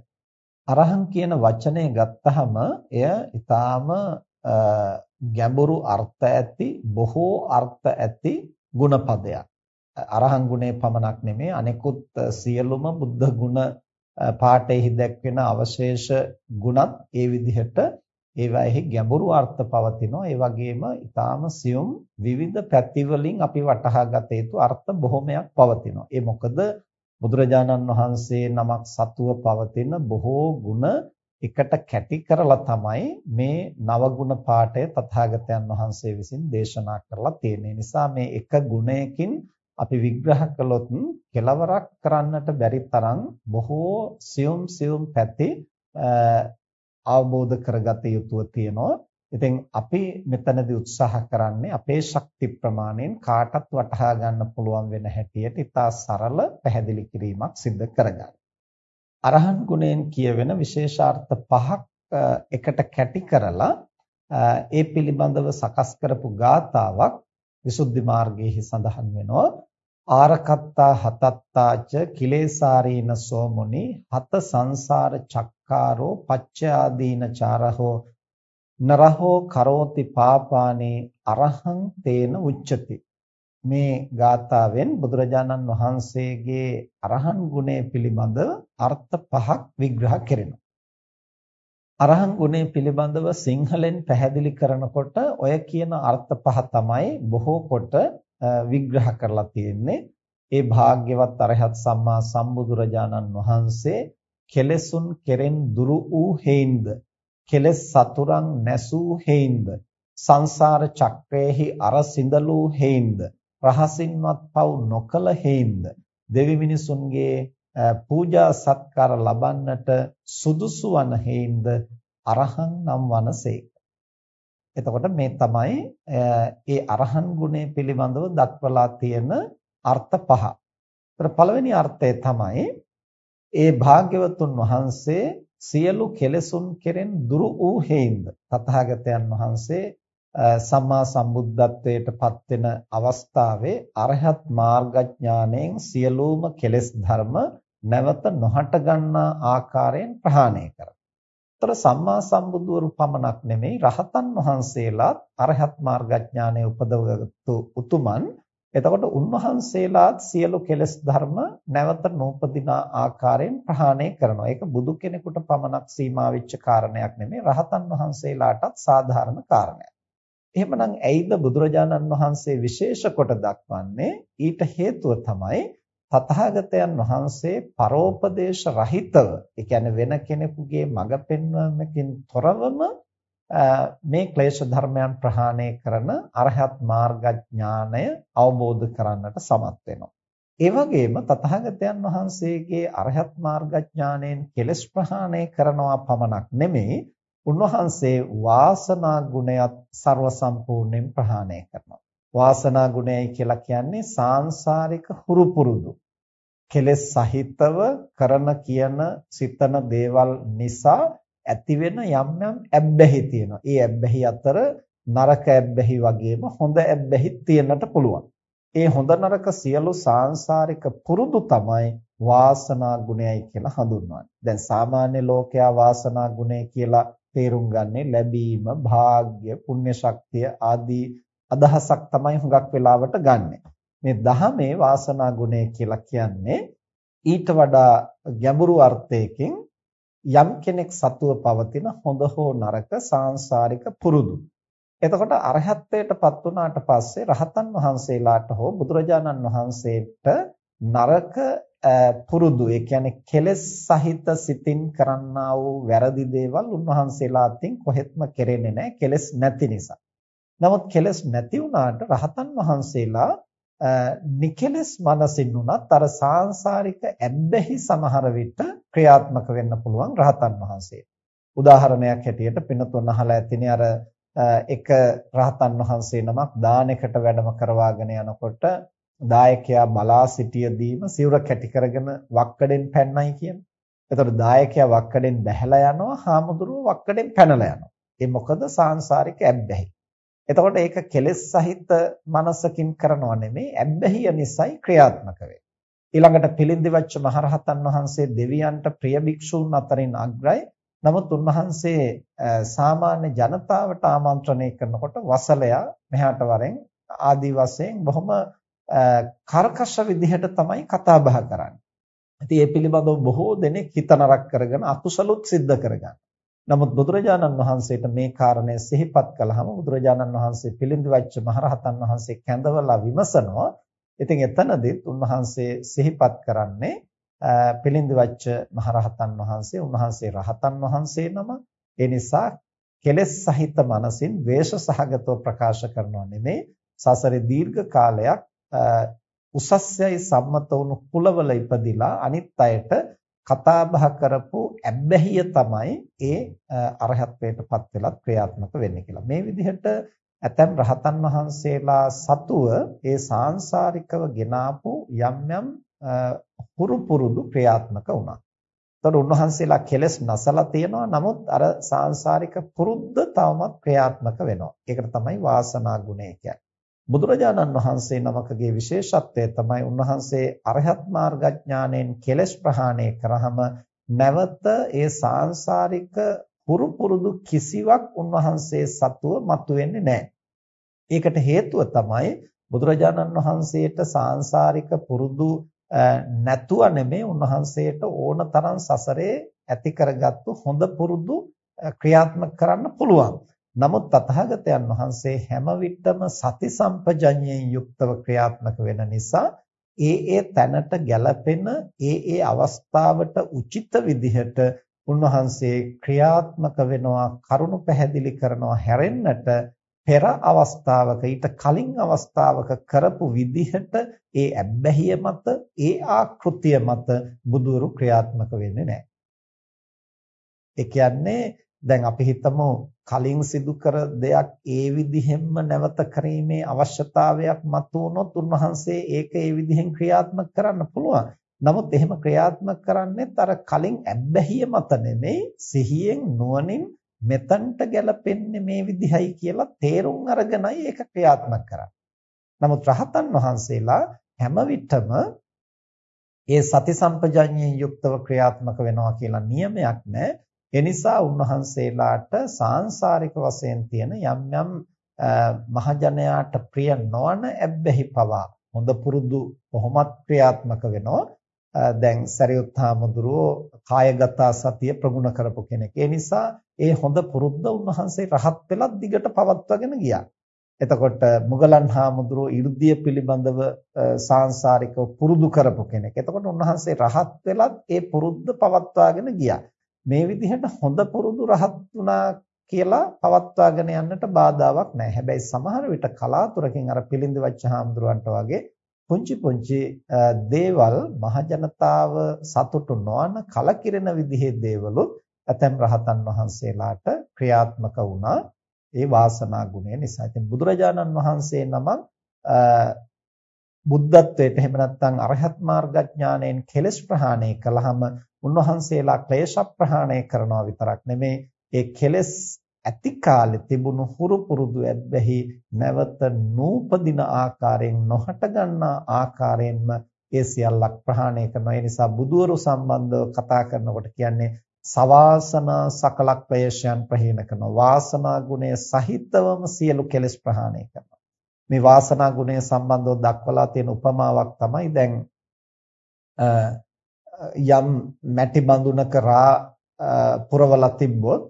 Speaker 1: අරහං කියන වචනය ගත්තහම එය ඊටාම ගැඹුරු අර්ථ ඇති බොහෝ අර්ථ ඇති ගුණපදයක්. අරහං ගුණේ පමණක් නෙමේ අනෙකුත් සියලුම බුද්ධ ගුණ පාඨයේ දැක්වෙන අවශේෂ ගුණත් ඒ විදිහට ඒවාෙහි ගැඹුරු අර්ථ පවතිනවා. ඒ වගේම ඊටාම සියුම් විවිධ පැතිවලින් අපි වටහා ගත යුතු අර්ථ බොහොමයක් පවතිනවා. ඒ මොකද බුදුරජාණන් වහන්සේ නමක් සතුව පවතින බොහෝ ಗುಣ එකට කැටි කරලා තමයි මේ නවගුණ පාඨය තථාගතයන් වහන්සේ විසින් දේශනා කරලා තියෙන්නේ. නිසා මේ එක ගුණයකින් අපි විග්‍රහ කළොත් කෙලවරක් කරන්නට බැරි තරම් බොහෝ සියුම් සියුම් පැති අවබෝධ කරගත යුතුව තියෙනවා. ඉතින් අපි මෙතනදී උත්සාහ කරන්නේ අපේ ශක්ති ප්‍රමාණයෙන් කාටත් වටහා ගන්න පුළුවන් වෙන හැටියට ඉතා සරල පැහැදිලි කිරීමක් සිදු කරගන්න. අරහන් ගුණයෙන් කියවෙන විශේෂාර්ථ පහක් එකට කැටි කරලා ඒ පිළිබඳව සකස් කරපු ගාතාවක් විසුද්ධි මාර්ගයේ සඳහන් වෙනවා ආරකත්තා හතත්තාච කිලේසාරීන සෝමුනි හත සංසාර චක්කාරෝ පච්චාදීන චාරහෝ නරහෝ කරෝති පාපානේ අරහං තේන උච්චති. මේ ගාථාවෙන් බුදුරජාණන් වහන්සේගේ අරහන් ගුණය පිළිබඳ අර්ථ පහක් විග්‍රහ කෙරෙනවා. අරහන් ගුණය පිළිබඳව සිංහලෙන් පැහැදිලි කරනකොට ඔය කියන අර්ථ පහ තමයි බොහෝ කොට විග්‍රහ කරලා තියෙන්නේ. ඒ භාග්‍යවත් අරහත් සම්මා සම්බුදුරජාණන් වහන්සේ කෙලෙසුන් කෙරෙන් දුරු වූ හේින්ද කෙලෙස් සතුරන් නැසූ හේින්ද සංසාර චක්‍රයේහි අර සිඳලූ හේින්ද රහසින්වත් පව් නොකල හේින්ද දෙවි මිනිසුන්ගේ පූජා සත්කාර ලබන්නට සුදුසු වන හේින්ද අරහං නම් වනසේක. එතකොට මේ තමයි ඒ අරහන් ගුණය පිළිබඳව දක්වලා තියෙන අර්ථ පහ. ඒතර පළවෙනි අර්ථය තමයි ඒ භාග්‍යවතුන් වහන්සේ සියලු කෙලෙසුන් කෙරෙන් දුරු වූ හේින්ද තථාගතයන් වහන්සේ සම්මා සම්බුද්ධත්වයට පත් වෙන අවස්ථාවේ අරහත් මාර්ගඥාණයෙන් සියලුම කෙලෙස් ධර්ම නැවත නොහට ගන්නා ආකාරයෙන් ප්‍රහාණය කරා. ତර සම්මා සම්බුදුවරු පමණක් නෙමෙයි රහතන් වහන්සේලාත් අරහත් මාර්ගඥානය උපදවගත්තු උතුමන් එතකොට උන්වහන්සේලාත් සියලු කෙලෙස් ධර්ම නැවත නූපදිනා ආකාරයෙන් ප්‍රහාණය කරනවා. ඒක බුදු කෙනෙකුට පමණක් සීමා වෙච්ච කාරණයක් නෙමෙයි රහතන් වහන්සේලාටත් සාධාරණ කාරණයක්. එහෙමනම් ඇයිද බුදුරජාණන් වහන්සේ විශේෂ කොට දක්වන්නේ? ඊට හේතුව තමයි තථාගතයන් වහන්සේ පරෝපදේශ රහිතව, ඒ කියන්නේ වෙන කෙනෙකුගේ මඟ පෙන්වීමකින් තොරවම මේ ක්ලේශ ධර්මයන් ප්‍රහාණය කරන අරහත් මාර්ගඥානය අවබෝධ කරන්නට සමත් වෙනවා. ඒ වගේම තථාගතයන් වහන්සේගේ අරහත් මාර්ගඥාණයෙන් කෙලෙස් ප්‍රහාණය කරනවා පමණක් නෙමෙයි උන්වහන්සේ වාසනා ගුණයත් ਸਰව සම්පූර්ණයෙන් ප්‍රහාණය කරනවා. වාසනා ගුණයයි කියලා කියන්නේ සාංශාරික හුරු පුරුදු. කෙලෙස් සහිතව කරන කියන සිතන දේවල් නිසා ඇති වෙන යම් යම් ඇබ්බැහි තියෙනවා. ඒ ඇබ්බැහි අතර නරක ඇබ්බැහි වගේම හොඳ ඇබ්බැහි තියෙන්නට පුළුවන්. ඒ හොඳ නරක සියලු සාංශාරික පුරුදු තමයි වාසනා ගුණයයි කියලා හඳුන්වන්නේ. දැන් සාමාන්‍ය ලෝකයා වාසනා ගුණය කියලා තේරුම් ගන්නේ ලැබීම, භාග්ය, පුණ්‍ය ශක්තිය ආදී අදහසක් තමයි හුඟක් වෙලාවට ගන්නෙ. මේ දහමේ වාසනා ගුණය කියලා කියන්නේ ඊට වඩා ගැඹුරු අර්ථයකින් යම් කෙනෙක් සතුව පවතින හොඳ හෝ නරක සාංශාරික පුරුදු. එතකොට අරහත්ත්වයටපත් වුණාට පස්සේ රහතන් වහන්සේලාට හෝ බුදුරජාණන් වහන්සේට නරක පුරුදු ඒ කියන්නේ කෙලෙස් සහිත සිතින් කරන්නා වූ වැරදි දේවල් උන්වහන්සේලා අතින් කොහෙත්ම කෙරෙන්නේ නැහැ කෙලෙස් නැති නිසා. නමුත් කෙලෙස් නැති වුණාට රහතන් වහන්සේලා නිකලස් මනසින් උනත් අර සාංශාරික ඇබ්බැහි සමහර විට ක්‍රියාත්මක වෙන්න පුළුවන් රහතන් වහන්සේ. උදාහරණයක් හැටියට පිනතුන් අහලා ඇතිනේ අර එක රහතන් වහන්සේ නමක් දානෙකට වැඩම කරවාගෙන යනකොට දායකයා බලා සිටියදීම සිවුර කැටි කරගෙන වක්කඩෙන් පැන්නයි කියන්නේ. එතකොට දායකයා වක්කඩෙන් බැහැලා යනවා, හාමුදුරුවෝ වක්කඩෙන් පැනලා යනවා. ඒ මොකද සාංශාරික ඇබ්බැහි. එතකොට ඒක කෙලෙස් සහිත මනසකින් කරනව නෙමෙයි ඇබ්බැහිය නිසායි ක්‍රියාත්මක වෙන්නේ. ඊළඟට පිළිඳිවච්ච මහරහතන් වහන්සේ දෙවියන්ට ප්‍රිය භික්ෂූන් අතරින් අග්‍රයි. නමුත් උන්වහන්සේ සාමාන්‍ය ජනතාවට ආමන්ත්‍රණය කරනකොට වසලයා මෙහාට වරෙන් ආදි වශයෙන් බොහොම කර්කශ විදිහට තමයි කතා බහ කරන්නේ. ඉතින් ඒ පිළිබඳව බොහෝ දෙනෙක් හිත නරක කරගෙන අකුසලොත් සිද්ධ කරගන්නවා. නමුත් බුදුරජාණන් වහන්සේට මේ කාරණය සිහිපත් කළාම බුදුරජාණන් වහන්සේ පිළිඳිවච්ච මහරහතන් වහන්සේ කැඳවලා විමසනවා. ඉතින් එතනදිත් උන්වහන්සේ සිහිපත් කරන්නේ පිළිඳිවච්ච මහරහතන් වහන්සේ උන්වහන්සේ රහතන් වහන්සේ නම. ඒ නිසා කෙලෙස් සහිත මනසින් වේශ සහගතව ප්‍රකාශ කරනවා නෙමෙයි සසරේ දීර්ඝ කාලයක් උසස්යයි සම්මත වුණු කුලවල ඉපදිලා අනිත් අයට කතා බහ කරපු ඇබ්බැහිය තමයි ඒ අරහත්ත්වයටපත් වෙලත් ක්‍රියාත්මක වෙන්නේ කියලා. මේ විදිහට ඇතැම් රහතන් වහන්සේලා සතුව ඒ සාංශාරිකව ගෙනාපු යම් යම් හුරු පුරුදු ක්‍රියාත්මක වුණා. එතකොට උන්වහන්සේලා කෙලස් නැසලා තියෙනවා. නමුත් අර සාංශාරික පුරුද්ද තවමත් ක්‍රියාත්මක වෙනවා. ඒකට තමයි වාසනා ගුණය කියන්නේ. බුදුරජාණන් වහන්සේ නමකගේ විශේෂත්වය තමයි උන්වහන්සේ අරහත් මාර්ගඥාණයෙන් කෙලෙස් ප්‍රහාණය කරාම නැවත ඒ සාංශාරික පුරු පුරුදු කිසිවක් උන්වහන්සේ සතුව මතුවෙන්නේ නැහැ. ඒකට හේතුව තමයි බුදුරජාණන් වහන්සේට සාංශාරික පුරුදු නැතුව නෙමෙයි උන්වහන්සේට ඕන තරම් සසරේ ඇති කරගත්තු හොඳ පුරුදු ක්‍රියාත්මක කරන්න පුළුවන්. නමුත් තථාගතයන් වහන්සේ හැම විටම සති සම්පජඤ්ඤයෙන් යුක්තව ක්‍රියාත්මක වෙන නිසා ඒ ඒ තැනට ගැළපෙන ඒ ඒ අවස්ථාවට උචිත විදිහට උන්වහන්සේ ක්‍රියාත්මක වෙනවා කරුණු පැහැදිලි කරනවා හැරෙන්නට පෙර අවස්ථාවක ඊට කලින් අවස්ථාවක කරපු විදිහට ඒ ඇබ්බැහිය මත ඒ ආකෘතිය මත බුදුරු ක්‍රියාත්මක වෙන්නේ නැහැ. ඒ කියන්නේ දැන් අපි හිතමු කලින් සිදු කර දෙයක් ඒ විදිහෙන්ම නැවත කිරීමේ අවශ්‍යතාවයක් මතුවුනොත් උන්වහන්සේ ඒක ඒ විදිහෙන් ක්‍රියාත්මක කරන්න පුළුවන්. නමුත් එහෙම ක්‍රියාත්මක කරන්නේත් අර කලින් ඇබ්බැහිය මත නෙමෙයි සිහියෙන් නුවණින් මෙතනට ගැලපෙන්නේ මේ විදිහයි කියලා තේරුම් අරගෙනයි ඒක ක්‍රියාත්මක කරන්නේ. නමුත් රහතන් වහන්සේලා හැම විටම ඒ සති සම්පජඤ්ඤයෙන් යුක්තව ක්‍රියාත්මක වෙනවා කියලා නියමයක් නැහැ. ඒ නිසා උන්වහන්සේලාට සාංශාරික වශයෙන් තියෙන යම් යම් මහජනයාට ප්‍රිය නොවන ඇබ්බැහි පවා හොඳ පුරුදු කොහොමත් ක්‍රියාත්මක වෙනවා. දැන් සරියුත් හාමුදුරුවෝ කායගත සතිය ප්‍රගුණ කරපු කෙනෙක්. ඒ නිසා ඒ හොඳ පුරුද්ද උන්වහන්සේ රහත් වෙලත් දිගට පවත්වාගෙන ගියා. එතකොට මුගලන් හාමුදුරුවෝ 이르දිය පිළිබඳව සාංශාරිකව පුරුදු කරපු කෙනෙක්. එතකොට උන්වහන්සේ රහත් වෙලත් ඒ පුරුද්ද පවත්වාගෙන ගියා. මේ විදිහට හොඳ පුරුදු රහත් වුණා කියලා පවත්වාගෙන යන්නට බාධාවක් නැහැ. හැබැයි සමහර විට කලාතුරකින් අර පිළිඳ වච්ච හාමුදුරුවන්ට වගේ පුංචි පුංචි දේවල් මහජනතාව සතුටු නොවන කලකිරෙන විදිහේ දේවලුත් ඇතැම් රහතන් වහන්සේලාට ක්‍රියාත්මක වුණා ඒ වාසනා ගුණය නිසා. ඉතින් බුදුරජාණන් වහන්සේ නමක් බුද්ධත්වයට එහෙම නැත්නම් අරහත් මාර්ගඥාණයෙන් කෙලස් ප්‍රහාණය කළාම උන්වහන්සේලා ක්ලේශ ප්‍රහාණය කරනවා විතරක් නෙමේ ඒ කෙලස් ඇති කාලේ තිබුණු හුරු පුරුදු ඇබ්බැහි නැවත නූපදින ආකාරයෙන් නොහට ගන්නා ආකාරයෙන්ම ඒ සියල්ලක් ප්‍රහාණය කරනවා. ඒ නිසා බුදුවරු සම්බන්ධව කතා කරනකොට කියන්නේ සවාසනා සකල ක්ලේශයන් ප්‍රහීන කරනවා. වාසනා ගුණය සහිතවම සියලු කෙලෙස් ප්‍රහාණය කරනවා. මේ වාසනා ගුණය සම්බන්ධව දක්වලා තියෙන උපමාවක් තමයි දැන් යම් මැටි බඳුනක රා පුරවලා තිබ්බොත්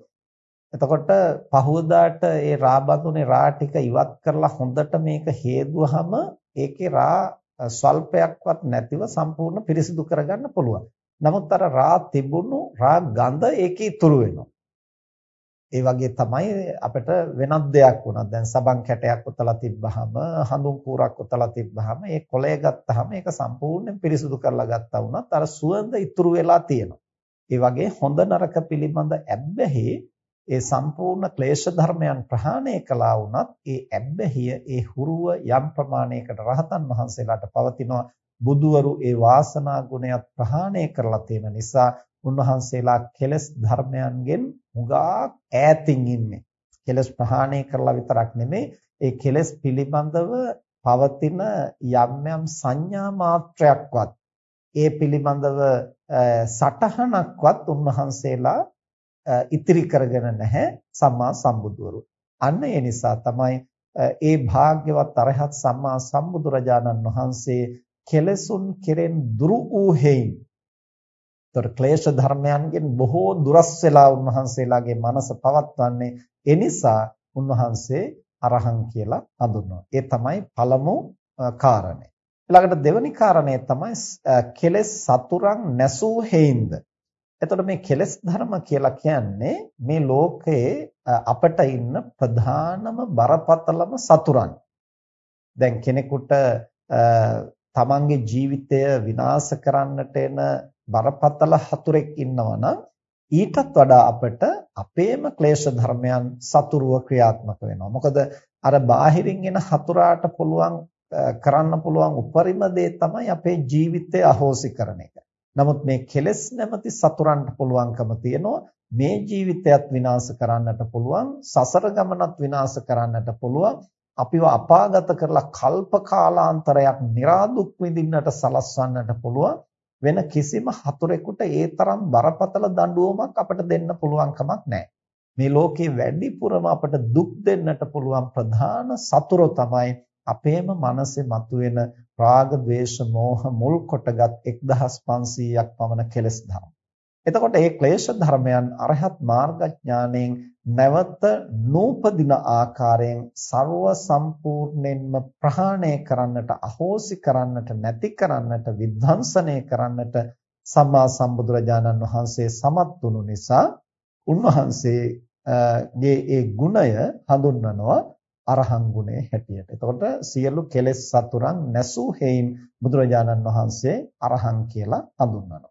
Speaker 1: එතකොට පහුවදාට ඒ රා බඳුනේ රා ටික ඉවත් කරලා හොඳට මේක හේදුවහම ඒකේ රා ස්වල්පයක්වත් නැතිව සම්පූර්ණ පිරිසිදු කරගන්න පුළුවන්. නමුත් අර රා තිබුණු රා ගඳ ඒකේ ඉතුරු වෙනවා. ඒ වගේ තමයි අපිට වෙනත් දෙයක් වුණා. දැන් සබන් කැටයක් උතලා තිබ්බහම, හඳුන් කූරක් උතලා තිබ්බහම, ඒ කොළය ගත්තාම ඒක සම්පූර්ණයෙන් පිරිසිදු කරලා ගත්තා වුණත් අර සුවඳ ඉතුරු වෙලා තියෙනවා. ඒ වගේ හොඳ නරක පිළිබඳ ඇබ්බැහි ඒ සම්පූර්ණ ක්ලේශ ධර්මයන් ප්‍රහාණය කළා වුණත් ඒ ඇබ්බැහිය ඒ හුරුව යම් ප්‍රමාණයකට රහතන් වහන්සේලාට පවතිනවා බුදුවරු ඒ වාසනා ගුණයත් ප්‍රහාණය කරලා තියෙන නිසා උන්වහන්සේලා කෙලස් ධර්මයන්ගෙන් හුඟා ඈතින් ඉන්නේ කෙලස් ප්‍රහාණය කරලා විතරක් නෙමෙයි ඒ කෙලස් පිළිබඳව පවතින යම් යම් සංඥා මාත්‍රයක්වත් ඒ පිළිබඳව සටහනක්වත් උන්වහන්සේලා ඉතිරි කරගෙන නැහැ සම්මා සම්බුදුවරු. අන්න ඒ නිසා තමයි ඒ භාග්‍යවත් අරහත් සම්මා සම්බුදුරජාණන් වහන්සේ කෙලසුන් කෙරෙන් දුරු වූ හේයින්. ତොර ක්ලේශ ධර්මයන්ගෙන් බොහෝ දුරස් වෙලා උන්වහන්සේලාගේ මනස පවත්වන්නේ ඒ නිසා උන්වහන්සේ අරහං කියලා හඳුන්වනවා. ඒ තමයි පළමු කාරණය. ඊළඟට දෙවෙනි කාරණය තමයි කෙලෙස් සතුරන් නැසූ හේින්ද එතකොට මේ කෙලෙස් ධර්ම කියලා කියන්නේ මේ ලෝකයේ අපට ඉන්න ප්‍රධානම බරපතලම සතුරන්. දැන් කෙනෙකුට තමන්ගේ ජීවිතය විනාශ කරන්නට එන බරපතල හතුරෙක් ඉන්නවා ඊටත් වඩා අපට අපේම ක්ලේශ ධර්මයන් සතුරුව ක්‍රියාත්මක වෙනවා. මොකද අර බාහිරින් එන හතුරාට පුළුවන් කරන්න පුළුවන් උපරිම දේ තමයි අපේ ජීවිතය අහෝසි කරන එක. නමුත් මේ කෙලෙස් නැමැති සතුරන්ට පුළුවන්කම තියෙනවා මේ ජීවිතයත් විනාශ කරන්නට පුළුවන් සසර ගමනත් විනාශ කරන්නට පුළුවන් අපිව අපාගත කරලා කල්ප කාලාන්තරයක් निराදුක් විඳින්නට සලස්වන්නට පුළුවන් වෙන කිසිම හතුරෙකුට ඒ තරම් බරපතල දඬුවමක් අපට දෙන්න පුළුවන් කමක් නැහැ. මේ ලෝකේ වැඩිපුරම අපට දුක් දෙන්නට පුළුවන් ප්‍රධාන සතුරු තමයි අපේම මනසේ මතුවෙන රාග, ద్వේෂ, මෝහ මුල් කොටගත් 1500ක් පමණ කෙලෙස් ධර්ම. එතකොට මේ ක්ලේශ ධර්මයන් අරහත් මාර්ගඥාණයෙන් නැවත නූපදින ආකාරයෙන් ਸਰව සම්පූර්ණයෙන්ම ප්‍රහාණය කරන්නට අහෝසි කරන්නට නැති කරන්නට විධ්වංසනය කරන්නට සම්මා සම්බුදුරජාණන් වහන්සේ සමත් වුණු නිසා උන්වහන්සේගේ ඒ ගුණය හඳුන්වනවා අරහන් ගුණයේ හැටියට. එතකොට සියලු කෙලෙස් සතුරන් නැසූ හේයින් බුදුරජාණන් වහන්සේ අරහන් කියලා හඳුන්වනවා.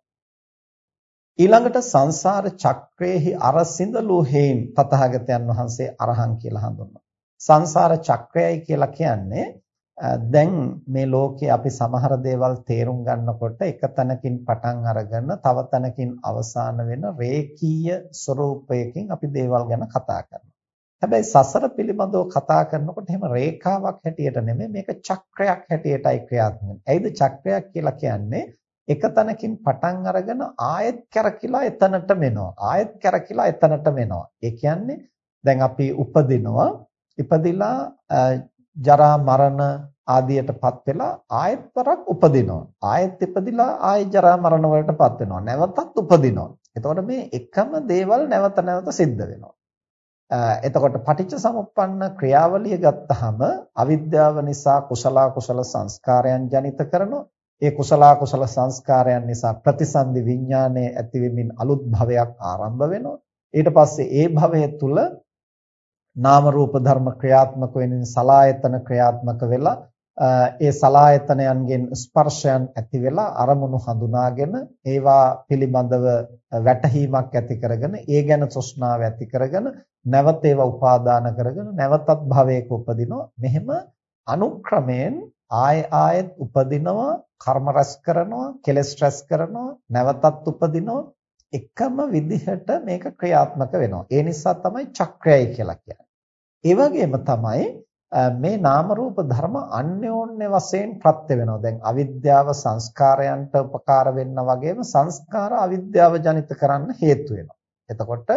Speaker 1: ඊළඟට සංසාර චක්‍රයේහි අර සිඳලූ හේයින් තථාගතයන් වහන්සේ අරහන් කියලා හඳුන්වනවා. සංසාර චක්‍රයයි කියලා කියන්නේ දැන් මේ ලෝකේ අපි සමහර දේවල් තේරුම් ගන්නකොට එක තැනකින් පටන් අරගෙන තව තැනකින් අවසාන වෙන රේකීය ස්වરૂපයකින් අපි දේවල් ගැන කතා කරනවා. හැබැයි සසර පිළිබඳව කතා කරනකොට එහෙම රේඛාවක් හැටියට නෙමෙයි මේක චක්‍රයක් හැටියටයි ක්‍රියාත්මක වෙන්නේ. ඇයිද චක්‍රයක් කියලා කියන්නේ එක තැනකින් පටන් අරගෙන ආයෙත් කැරකිලා එතනට මෙනවා. ආයෙත් කැරකිලා එතනට මෙනවා. ඒ කියන්නේ දැන් අපි උපදිනවා. ඉපදිලා ජරා මරණ ආදියටපත් වෙලා ආයෙත් වරක් උපදිනවා. ආයෙත් ඉපදිලා ආයෙ ජරා මරණ වලටපත් වෙනවා. නැවතත් උපදිනවා. එතකොට මේ එකම දේවල් නැවත නැවත සිද්ධ වෙනවා. එතකොට පටිච්ච සමුප්පන්න ක්‍රියාවලිය ගත්තාම අවිද්‍යාව නිසා කුසල කුසල සංස්කාරයන් ජනිත කරනවා. ඒ කුසල කුසල සංස්කාරයන් නිසා ප්‍රතිසන්දි විඥානයේ ඇතිවෙමින් අලුත් භවයක් ආරම්භ වෙනවා. ඊට පස්සේ ඒ භවය තුල නාම රූප ධර්ම ක්‍රියාත්මක වෙනින් සලායතන ක්‍රියාත්මක වෙලා ඒ සලායතනයන්ගෙන් ස්පර්ශයන් ඇති වෙලා අරමුණු හඳුනාගෙන ඒවා පිළිබඳව වැටහීමක් ඇති කරගෙන ඒ ගැන තෘෂ්ණාව ඇති කරගෙන නැවත ඒවා උපාදාන කරගෙන නැවතත් භවයක උපදිනවා මෙහෙම අනුක්‍රමයෙන් ආය ආයෙත් උපදිනවා කර්ම රැස් කරනවා කෙලස් රැස් කරනවා නැවතත් උපදිනවා එකම විදිහට මේක ක්‍රියාත්මක වෙනවා ඒ නිසා තමයි චක්‍රයයි කියලා කියන්නේ ඒ වගේම තමයි මේ නාම රූප ධර්ම අන්‍යෝන්‍ය වශයෙන් ප්‍රත්‍ය වෙනවා. දැන් අවිද්‍යාව සංස්කාරයන්ට උපකාර වෙන්න වගේම සංස්කාර අවිද්‍යාව ජනිත කරන්න හේතු වෙනවා. එතකොට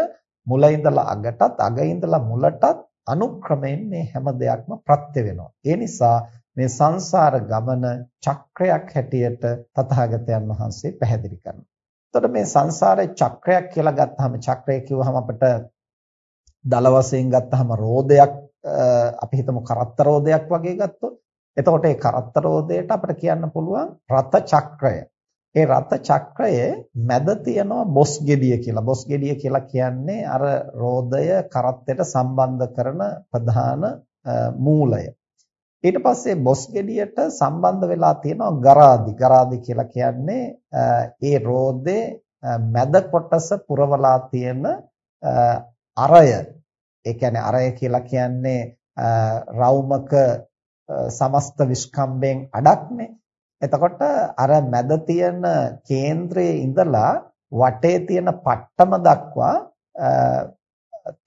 Speaker 1: මුල ඉඳලා අගටත් අග ඉඳලා මුලටත් අනුක්‍රමයෙන් මේ හැම දෙයක්ම ප්‍රත්‍ය වෙනවා. ඒ නිසා මේ සංසාර ගමන චක්‍රයක් හැටියට තථාගතයන් වහන්සේ පැහැදිලි කරනවා. එතකොට මේ සංසාරේ චක්‍රයක් කියලා ගත්තාම චක්‍රය කිව්වහම අපිට දල වශයෙන් ගත්තාම රෝදයක් අපි හිතමු කරත්ත රෝදයක් වගේ ගත්තොත් එතකොට ඒ කරත්ත රෝදයට අපිට කියන්න පුළුවන් රත චක්‍රය. ඒ රත චක්‍රයේ මැද තියෙනවා බොස් ගෙඩිය කියලා. බොස් ගෙඩිය කියලා කියන්නේ අර රෝදය කරත්තයට සම්බන්ධ කරන ප්‍රධාන මූලය. ඊට පස්සේ බොස් ගෙඩියට සම්බන්ධ වෙලා තියෙනවා ගරාදි. ගරාදි කියලා කියන්නේ ඒ රෝදේ මැද කොටස පුරවලා තියෙන අරය ඒ කියන්නේ අරය කියලා කියන්නේ රෞමක සමස්ත විස්කම්බෙන් අඩක්නේ. එතකොට අර මැද තියෙන කේන්ද්‍රයේ ඉඳලා වටේ තියෙන පට්ටම දක්වා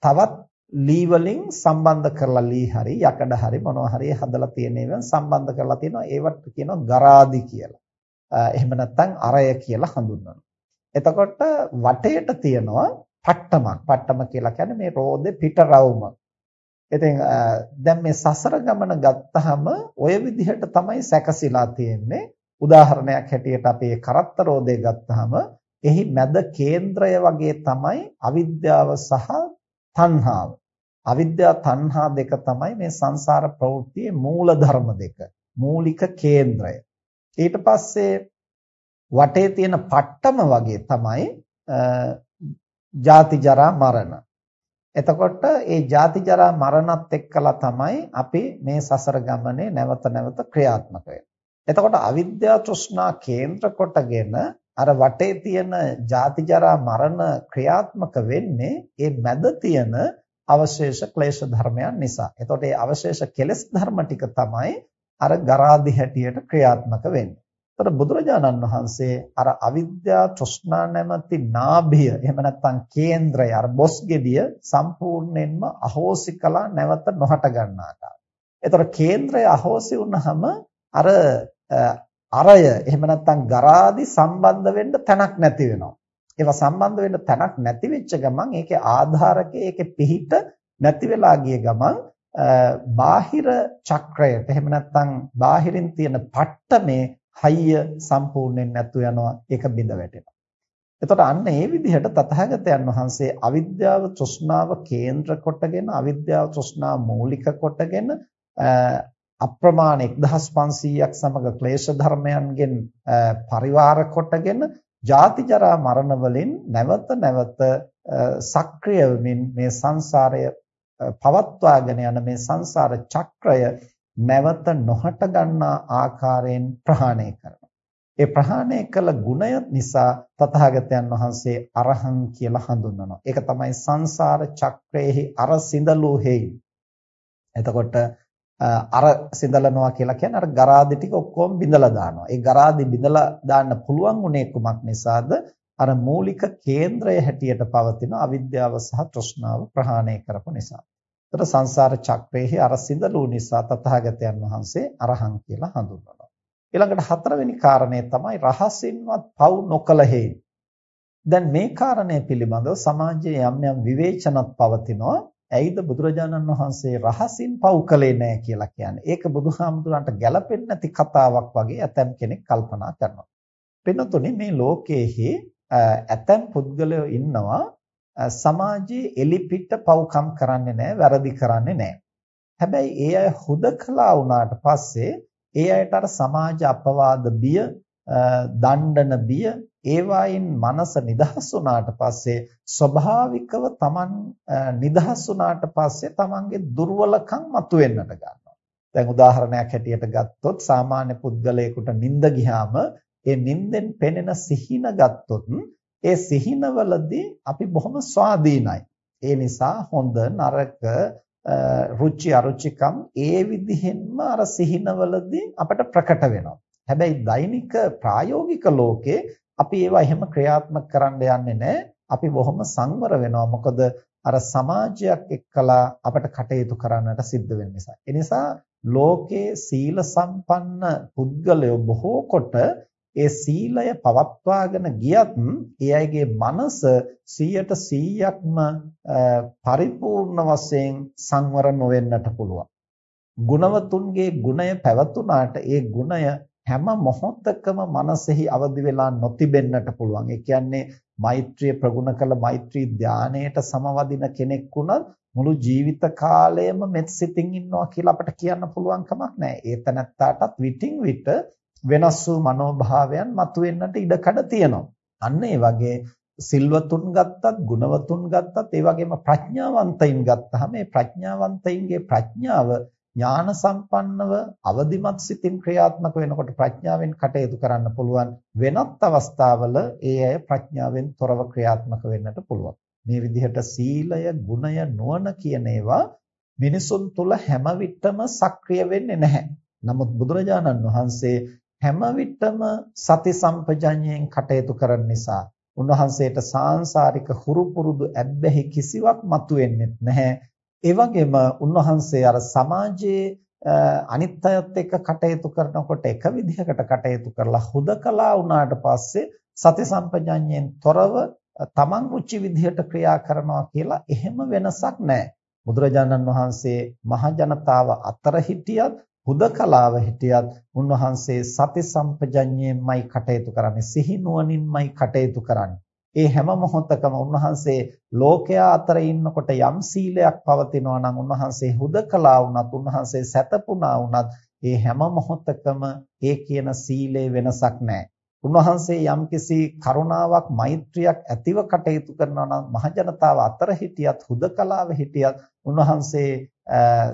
Speaker 1: තවත් ලී වලින් සම්බන්ධ කරලා ලී හරි යකඩ හරි මොනවා හරි හදලා තියෙන ඒවා සම්බන්ධ කරලා තියෙනවා ඒවට කියනවා ගරාදි කියලා. එහෙම නැත්නම් අරය කියලා හඳුන්වනවා. එතකොට වටේට තියෙනවා පට්ටමක්. පට්ටම කියලා කියන්නේ මේ රෝදේ පිට රවුම. ඉතින් දැන් මේ සසර ගමන ගත්තාම ඔය විදිහට තමයි සැකසීලා තියෙන්නේ. උදාහරණයක් හැටියට අපි කරත්ත රෝදේ ගත්තාම එහි මැද කේන්ද්‍රය වගේ තමයි අවිද්‍යාව සහ තණ්හාව. අවිද්‍යා තණ්හා දෙක තමයි මේ සංසාර ප්‍රවෘත්තියේ මූල ධර්ම දෙක. මූලික කේන්ද්‍රය. ඊට පස්සේ වටේ තියෙන පට්ටම වගේ තමයි ජාති ජරා මරණ. එතකොට ඒ ජාති ජරා මරණත් එක්කලා තමයි අපි මේ සසර ගමනේ නැවත නැවත ක්‍රියාත්මක වෙන්නේ. එතකොට අවිද්‍යා තෘෂ්ණා කේන්ද්‍ර කොටගෙන අර වටේ තියෙන ජාති ජරා මරණ ක්‍රියාත්මක වෙන්නේ ඒ මැද තියෙන අවශේෂ ක්ලේශ ධර්මයන් නිසා. එතකොට මේ අවශේෂ කෙලෙස් ධර්ම ටික තමයි අර ගරාදි හැටියට ක්‍රියාත්මක වෙන්නේ. ඒතර බුදුරජාණන් වහන්සේ අර අවිද්‍යා තෘෂ්ණා නැමැති නාභිය එහෙම නැත්නම් කේන්ද්‍රය අර බොස් ගෙඩිය සම්පූර්ණයෙන්ම අහෝසි කළා නැවත නොහට ගන්න ආකාරය. ඒතර කේන්ද්‍රය අහෝසි වුනහම අර අරය එහෙම නැත්නම් ගරාදි සම්බන්ධ වෙන්න තැනක් නැති වෙනවා. ඒවා සම්බන්ධ වෙන්න තැනක් නැති වෙච්ච ගමන් ඒකේ ආධාරකයේ ඒකේ පිහිට නැති වෙලා ගිය ගමන් බාහිර චක්‍රයට එහෙම නැත්නම් බාහිරින් තියෙන පට්ටමේ හයිය සම්පූර්ණයෙන් නැතු යනවා. ඒක බිඳ වැටෙනවා. එතකොට අන්න ඒ විදිහට තථාගතයන් වහන්සේ අවිද්‍යාව තෘෂ්ණාව කේන්ද්‍ර කොටගෙන අවිද්‍යාව තෘෂ්ණාව මූලික කොටගෙන අප්‍රමාණ 1500ක් සමග ක්ලේශ ධර්මයන්ගෙන් පරිවාර කොටගෙන ජාති ජරා මරණ වලින් නැවත නැවත සක්‍රිය වෙමින් මේ සංසාරය පවත්වාගෙන යන මේ සංසාර චක්‍රය නැවත නොහට ගන්නා ආකාරයෙන් ප්‍රහාණය කරනවා ඒ ප්‍රහාණය කළ ගුණය නිසා තථාගතයන් වහන්සේ අරහං කියලා හඳුන්වනවා. ඒක තමයි සංසාර චක්‍රයේහි අර සිඳලු හේයි. එතකොට අර සිඳලනවා කියලා කියන්නේ අර ගරාදි ටික ඔක්කොම බිඳලා දානවා. ඒ ගරාදි බිඳලා දාන්න පුළුවන් උනේ කුමක් නිසාද? අර මූලික කේන්ද්‍රය හැටියට පවතින අවිද්‍යාව සහ තෘෂ්ණාව ප්‍රහාණය කරපු නිසා. ඒතර සංසාර චක්‍රයේහි අර සිඳලු නිසා තථාගතයන් වහන්සේ අරහං කියලා හඳුන්වනවා. ඊළඟට හතරවෙනි කාරණය තමයි රහසින්වත් පව් නොකල හේයි. දැන් මේ කාරණය පිළිබඳව සමාජයේ යම් යම් විවේචනත් පවතිනවා. ඇයිද බුදුරජාණන් වහන්සේ රහසින් පව් කළේ නැහැ කියලා කියන්නේ. ඒක බුදුහාමුදුරන්ට ගැළපෙන්නේ නැති කතාවක් වගේ ඇතම් කෙනෙක් කල්පනා කරනවා. වෙනතුනේ මේ ලෝකයේහි ඇතම් පුද්ගලයෝ ඉන්නවා සමාජයේ එලිපිට පව්කම් කරන්නේ නැහැ, වැරදි කරන්නේ නැහැ. හැබැයි ඒ අය හුදකලා වුණාට පස්සේ ඒ අයට අර සමාජ අපවාද බිය, දණ්ඩන බිය, ඒවායින් මනස නිදහස් වුණාට පස්සේ ස්වභාවිකව Taman නිදහස් වුණාට පස්සේ Tamanගේ දුර්වලකම් මතුවෙන්නට ගන්නවා. දැන් උදාහරණයක් හැටියට ගත්තොත් සාමාන්‍ය පුද්ගලයෙකුට නිින්ද ගියාම ඒ නිින්දෙන් පෙනෙන සිහින ගත්තොත් ඒ සිහිනවලදී අපි බොහොම ස්වාධීනයි. ඒ නිසා හොඳ නරක රුචි අරුචිකම් ඒ විදිහෙන්ම අර සිහිනවලදී අපට ප්‍රකට වෙනවා. හැබැයි දෛනික ප්‍රායෝගික ලෝකේ අපි ඒවා එහෙම ක්‍රියාත්මක කරන්න යන්නේ නැහැ. අපි බොහොම සංවර වෙනවා. මොකද අර සමාජයක් එක්කලා අපට කටයුතු කරන්නට සිද්ධ වෙන නිසා. ඒ නිසා ලෝකේ සීල සම්පන්න පුද්ගලයෝ බොහෝ කොට ඒ සීලය පවත්වාගෙන ගියත් ඒ අයගේ මනස 100ට 100ක්ම පරිපූර්ණ වශයෙන් සංවර නොවෙන්නට පුළුවන්. ගුණවතුන්ගේ ගුණය පැවතුනාට ඒ ගුණය හැම මොහොතකම මනසෙහි අවදි වෙලා නොතිබෙන්නට පුළුවන්. ඒ කියන්නේ මෛත්‍රිය ප්‍රගුණ කළ මෛත්‍රී ධානයට සමවදින කෙනෙක් වුණත් මුළු ජීවිත කාලයම මෙත් සිතින් ඉන්නවා කියලා අපට කියන්න පුළුවන් කමක් නැහැ. ඒ තනත්තාටත් විටින් විට වෙනස් වූ මනෝභාවයන් මතුවෙන්නට ඉඩකඩ තියෙනවා. අන්න ඒ වගේ සිල්වතුන් ගත්තත්, ගුණවතුන් ගත්තත්, ඒ වගේම ප්‍රඥාවන්තයින් ගත්තාම මේ ප්‍රඥාවන්තයින්ගේ ප්‍රඥාව ඥාන සම්පන්නව අවදිමත් සිතින් ක්‍රියාත්මක වෙනකොට ප්‍රඥාවෙන් කටයුතු කරන්න පුළුවන් වෙනත් අවස්ථාවල ඒ අය ප්‍රඥාවෙන් තොරව ක්‍රියාත්මක වෙන්නට පුළුවන්. මේ විදිහට සීලය, ගුණය, නුවණ කියන ඒවා මිනිසුන් තුල හැම විටම සක්‍රිය වෙන්නේ නැහැ. නමුත් බුදුරජාණන් වහන්සේ හැම විටම සති සම්පජඤ්ඤයෙන් කටයුතු කරන නිසා උන්වහන්සේට සාංශාරික හුරු පුරුදු ඇබ්බැහි කිසිවක් මතුවෙන්නේ නැහැ. ඒ වගේම උන්වහන්සේ අර සමාජයේ අනිත් අයත් එක්ක කටයුතු කරනකොට එක විදිහකට කටයුතු කරලා හුදකලා වුණාට පස්සේ සති සම්පජඤ්ඤයෙන් තොරව තමන් රුචි විදිහට ක්‍රියා කරනවා කියලා එහෙම වෙනසක් නැහැ. බුදුරජාණන් වහන්සේ මහ ජනතාව අතර හිටියත් හුදකලාව හිටියත් උන්වහන්සේ සති සම්පජඤ්ඤයෙන්මයි කටයුතු කරන්නේ සිහි නුවණින්මයි කටයුතු කරන්නේ. ඒ හැම මොහොතකම උන්වහන්සේ ලෝකයා අතර ඉන්නකොට යම් සීලයක් පවතිනවා නම් උන්වහන්සේ හුදකලා වුණත් උන්වහන්සේ සැතපුණා වුණත් ඒ හැම මොහොතකම ඒ කියන සීලේ වෙනසක් නැහැ. උන්වහන්සේ යම්කිසි කරුණාවක් මෛත්‍රියක් ඇතිව කටයුතු කරනවා නම් මහජනතාව අතර හිටියත් හුදකලාව හිටියත් උන්වහන්සේ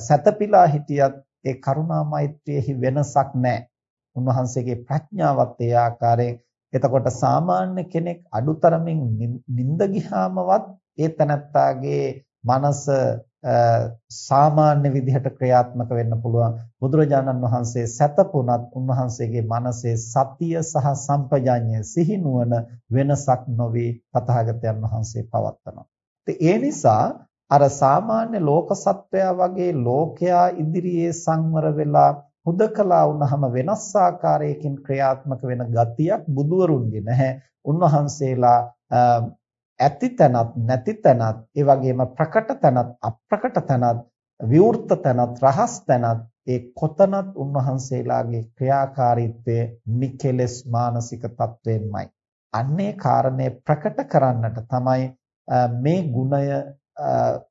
Speaker 1: සැතපීලා හිටියත් ඒ කරුණා මෛත්‍රියෙහි වෙනසක් නැහැ. උන්වහන්සේගේ ප්‍රඥාවත් ඒ ආකාරයෙන් එතකොට සාමාන්‍ය කෙනෙක් අඩුතරමින් නිින්ද ගියාමවත් ඒ තනත්තාගේ මනස සාමාන්‍ය විදිහට ක්‍රියාත්මක වෙන්න පුළුවන් බුදුරජාණන් වහන්සේ සතපුණත් උන්වහන්සේගේ මනසේ සතිය සහ සම්පජාඤ්ඤය සිහිනුවන වෙනසක් නොවේ තථාගතයන් වහන්සේ පවත්නවා. ඒ නිසා අර සාමාන්‍ය ලෝක සත්වයා වගේ ලෝකයා ඉදිරියේ සංවර වෙලා හුදකලා වුණාම වෙනස් ආකාරයකින් ක්‍රියාත්මක වෙන ගතියක් බුදුවරුන්ගේ නැහැ. උන්වහන්සේලා ඇති තැනත් නැති තැනත් ඒ වගේම ප්‍රකට තැනත් අප්‍රකට තැනත් විවෘත තැනත් රහස් තැනත් ඒ කොතනත් උන්වහන්සේලාගේ ක්‍රියාකාරීත්වය නිකෙලස් මානසික තත්වෙන්මයි. අන්නේ කාරණේ ප්‍රකට කරන්නට තමයි මේ ගුණය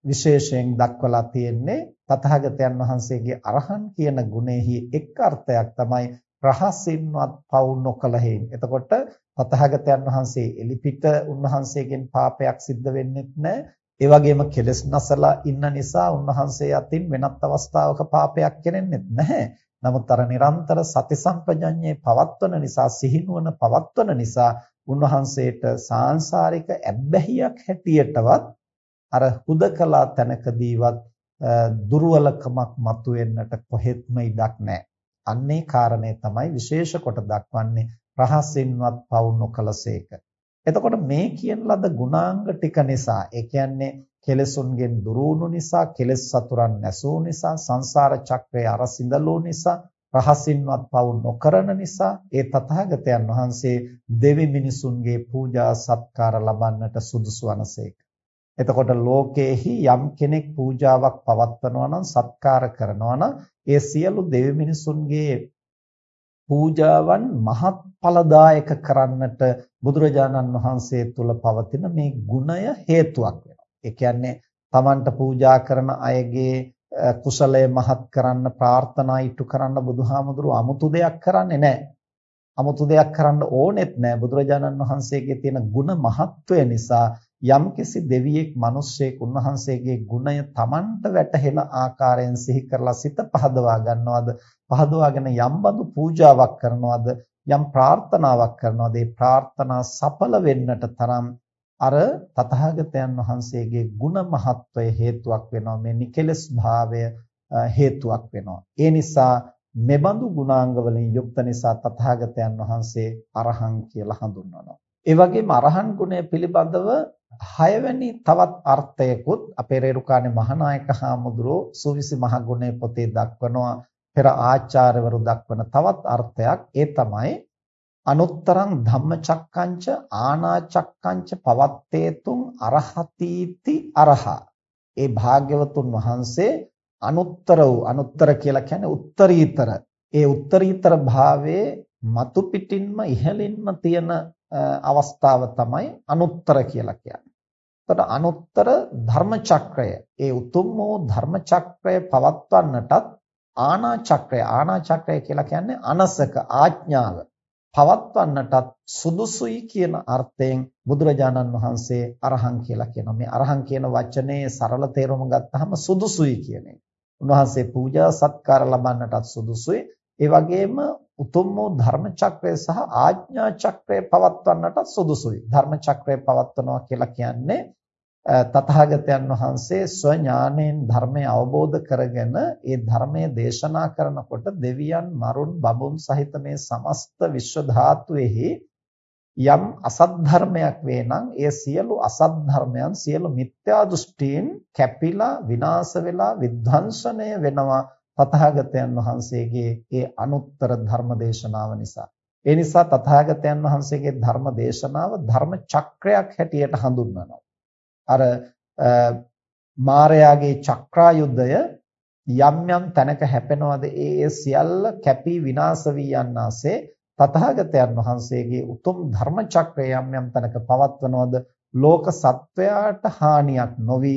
Speaker 1: විශේෂයෙන් දක්වලා තියෙන්නේ තථාගතයන් වහන්සේගේ අරහන් කියන ගුණෙහි එක් අර්ථයක් තමයි රහසින්වත් පවු නොකල හේන්. එතකොට තථාගතයන් වහන්සේ එලිපිට උන්වහන්සේගෙන් පාපයක් සිද්ධ වෙන්නේ නැහැ. ඒ වගේම කෙලස් නැසලා ඉන්න නිසා උන්වහන්සේ අතින් වෙනත් අවස්ථාවක පාපයක් කෙරෙන්නේ නැහැ. නමුත් අර නිරන්තර සති සම්පජඤ්ඤේ පවත්වන නිසා සිහිනුවන පවත්වන නිසා උන්වහන්සේට සාංශාරික ඇබ්බැහියක් හැටියටවත් අර හුදකලා තැනකදීවත් දුර්වලකමක් මතුවෙන්නට කොහෙත්ම ඉඩක් නැහැ. අන්නේ කාරණේ තමයි විශේෂ කොට දක්වන්නේ රහසින්වත් පවු නොකලසේක. එතකොට මේ කියන ලද ගුණාංග ටික නිසා ඒ කියන්නේ කෙලෙසුන්ගෙන් දුරුණු නිසා කෙලෙස් සතුරන් නැසූ නිසා සංසාර චක්‍රය අරසිඳලෝ නිසා රහසින්වත් පවු නොකරන නිසා ඒ තථාගතයන් වහන්සේ දෙවි මිනිසුන්ගේ පූජා සත්කාර ලබන්නට සුදුසු වනසේක. එතකොට ලෝකයේහි යම් කෙනෙක් පූජාවක් පවත්වනවා නම් සත්කාර කරනවා නම් ඒ සියලු දෙවි මිනිසුන්ගේ පූජාවන් මහත් ඵලදායක කරන්නට බුදුරජාණන් වහන්සේ තුල පවතින මේ ගුණය හේතුවක් වෙනවා. ඒ කියන්නේ Tamanට පූජා කරන අයගේ කුසලය මහත් කරන්න ප්‍රාර්ථනා ඉටු කරන්න බුදුහාමුදුරුව 아무තු දෙයක් කරන්නේ නැහැ. 아무තු දෙයක් කරන්න ඕනෙත් නැහැ. බුදුරජාණන් වහන්සේගේ තියෙන ගුණ මහත්වය නිසා යම්කිසි දෙවියෙක් මිනිස්සෙක් උන්වහන්සේගේ ගුණය Tamanට වැටහෙන ආකාරයෙන් සිහි කරලා සිත පහදවා ගන්නවද? පහදවාගෙන යම් බඳු පූජාවක් කරනවද? යම් ප්‍රාර්ථනාවක් කරනවද? ඒ ප්‍රාර්ථනා සඵල වෙන්නට තරම් අර තථාගතයන් වහන්සේගේ ගුණ මහත්වය හේතුවක් වෙනවා. මේ නිකලස් භාවය හේතුවක් වෙනවා. ඒ නිසා මෙබඳු ගුණාංග වලින් යුක්ත නිසා තථාගතයන් වහන්සේ අරහං කියලා හඳුන්වනවා. ඒ වගේම අරහන් ගුණය පිළිබඳව හයවැනි තවත් අර්ථයකුත් අපේ රේරුකානේ මහානායක හාමුදුරුවෝ සූවිසි මහගුණේ පොතේ දක්වනවා පෙර ආචාර්යවරු දක්වන තවත් අර්ථයක්. ඒ තමයි අනුත්තරං ධම්මචක්කංච ආනාචක්කංච පවත්තේතුං අරහතීති අරහා. ඒ භාග්‍යවතුන් වහන්සේ අනුත්තර වූ අනුත්තර කියලා කියන්නේ උත්තරීතර. ඒ උත්තරීතර භාවයේ මතු පිටින්ම ඉහළින්ම තියෙන අවස්ථාව තමයි අනුත්තර කියලා කියන්නේ. එතකොට අනුත්තර ධර්ම චක්‍රය ඒ උතුම් වූ ධර්ම චක්‍රය පවත්වන්නටත් ආනා චක්‍රය ආනා චක්‍රය කියලා කියන්නේ අනසක ආඥාව පවත්වන්නටත් සුදුසුයි කියන අර්ථයෙන් බුදුරජාණන් වහන්සේ අරහං කියලා කියනවා. මේ අරහං කියන වචනේ සරල තේරුම ගත්තාම සුදුසුයි කියන එක. උන්වහන්සේ පූජා සත්කාර ලබන්නටත් සුදුසුයි. ඒ වගේම උතුම් වූ ධර්ම චක්‍රය සහ ආඥා චක්‍රය පවත්වන්නට සුදුසුයි. ධර්ම චක්‍රය පවත්වනවා කියලා කියන්නේ තථාගතයන් වහන්සේ ස්වඥාණයෙන් ධර්මය අවබෝධ කරගෙන ඒ ධර්මයේ දේශනා කරනකොට දෙවියන් මරුන් බබුන් සහිත මේ සමස්ත විශ්ව ධාතුවේහි යම් අසත් ධර්මයක් වේ නම් ඒ සියලු අසත් ධර්මයන් සියලු මිත්‍යා දෘෂ්ටීන් කැපිලා විනාශ වෙලා විධ්වංසනය වෙනවා තථාගතයන් වහන්සේගේ ඒ අනුත්තර ධර්ම දේශනාව නිසා. ඒ නිසා තථාගතයන් වහන්සේගේ ධර්ම දේශනාව ධර්ම චක්‍රයක් හැටියට හඳුන්වනවා. අර මාරයාගේ චක්‍රායුද්ධය යම් යම් තැනක හැපෙනවද ඒ ඒ සියල්ල කැපී විනාශ වී යන්නාසේ තථාගතයන් වහන්සේගේ උතුම් ධර්ම චක්‍රය යම් යම් තැනක පවත්වනවද ලෝක සත්වයාට හානියක් නොවි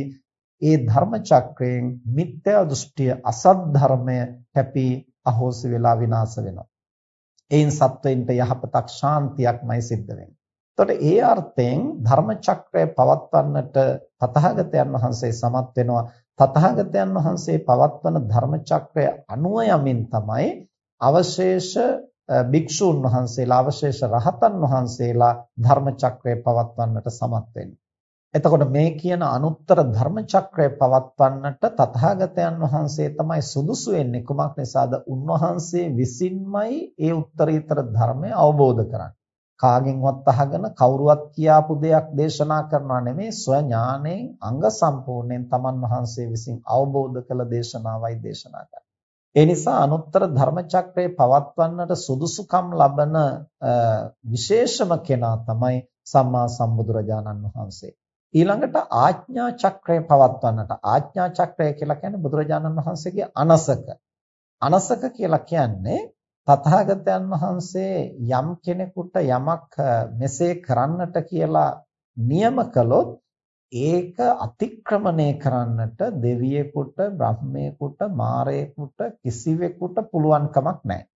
Speaker 1: ඒ ධර්ම චක්‍රයෙන් මිත්‍යා දෘෂ්ටිය අසත් ධර්මය කැපී අහෝසි වෙලා විනාශ වෙනවා. එයින් සත්වයින්ට යහපතක් ශාන්තියක්මයි සිද්ධ වෙන්නේ. එතකොට ඒ අර්ථයෙන් ධර්ම චක්‍රය පවත්වන්නට තථාගතයන් වහන්සේ සමත් වෙනවා. තථාගතයන් වහන්සේ පවත්වන ධර්ම චක්‍රය අනුව යමින් තමයි අවශේෂ භික්ෂූන් වහන්සේලා අවශේෂ රහතන් වහන්සේලා ධර්ම චක්‍රය පවත්වන්නට සමත් වෙන්නේ. එතකොට මේ කියන අනුත්තර ධර්ම චක්‍රය පවත්වන්නට තථාගතයන් වහන්සේ තමයි සුදුසු වෙන්නේ කුමක් නිසාද? උන්වහන්සේ විසින්මයි ඒ උත්තරීතර ධර්මය අවබෝධ කරන්නේ. කාගෙන්වත් අහගෙන කවුරුවත් කියාපු දෙයක් දේශනා කරනවා නෙමෙයි ස්වඥාණයෙන් අංග සම්පූර්ණයෙන් තමන් වහන්සේ විසින් අවබෝධ කළ දේශනාවයි දේශනා කරන්නේ. ඒ නිසා අනුත්තර ධර්ම චක්‍රය පවත්වන්නට සුදුසුකම් ලබන විශේෂම කෙනා තමයි සම්මා සම්බුදුරජාණන් වහන්සේ. ඊළඟට ආඥා චක්‍රය පවත්වන්නට ආඥා චක්‍රය කියලා කියන්නේ බුදුරජාණන් වහන්සේගේ අනසක. අනසක කියලා කියන්නේ තථාගතයන් වහන්සේ යම් කෙනෙකුට යමක් මෙසේ කරන්නට කියලා නියම කළොත් ඒක අතික්‍රමණය කරන්නට දෙවියෙකුට බ්‍රහ්මයෙකුට මාරයෙකුට කිසිවෙකුට පුළුවන් කමක් නැහැ.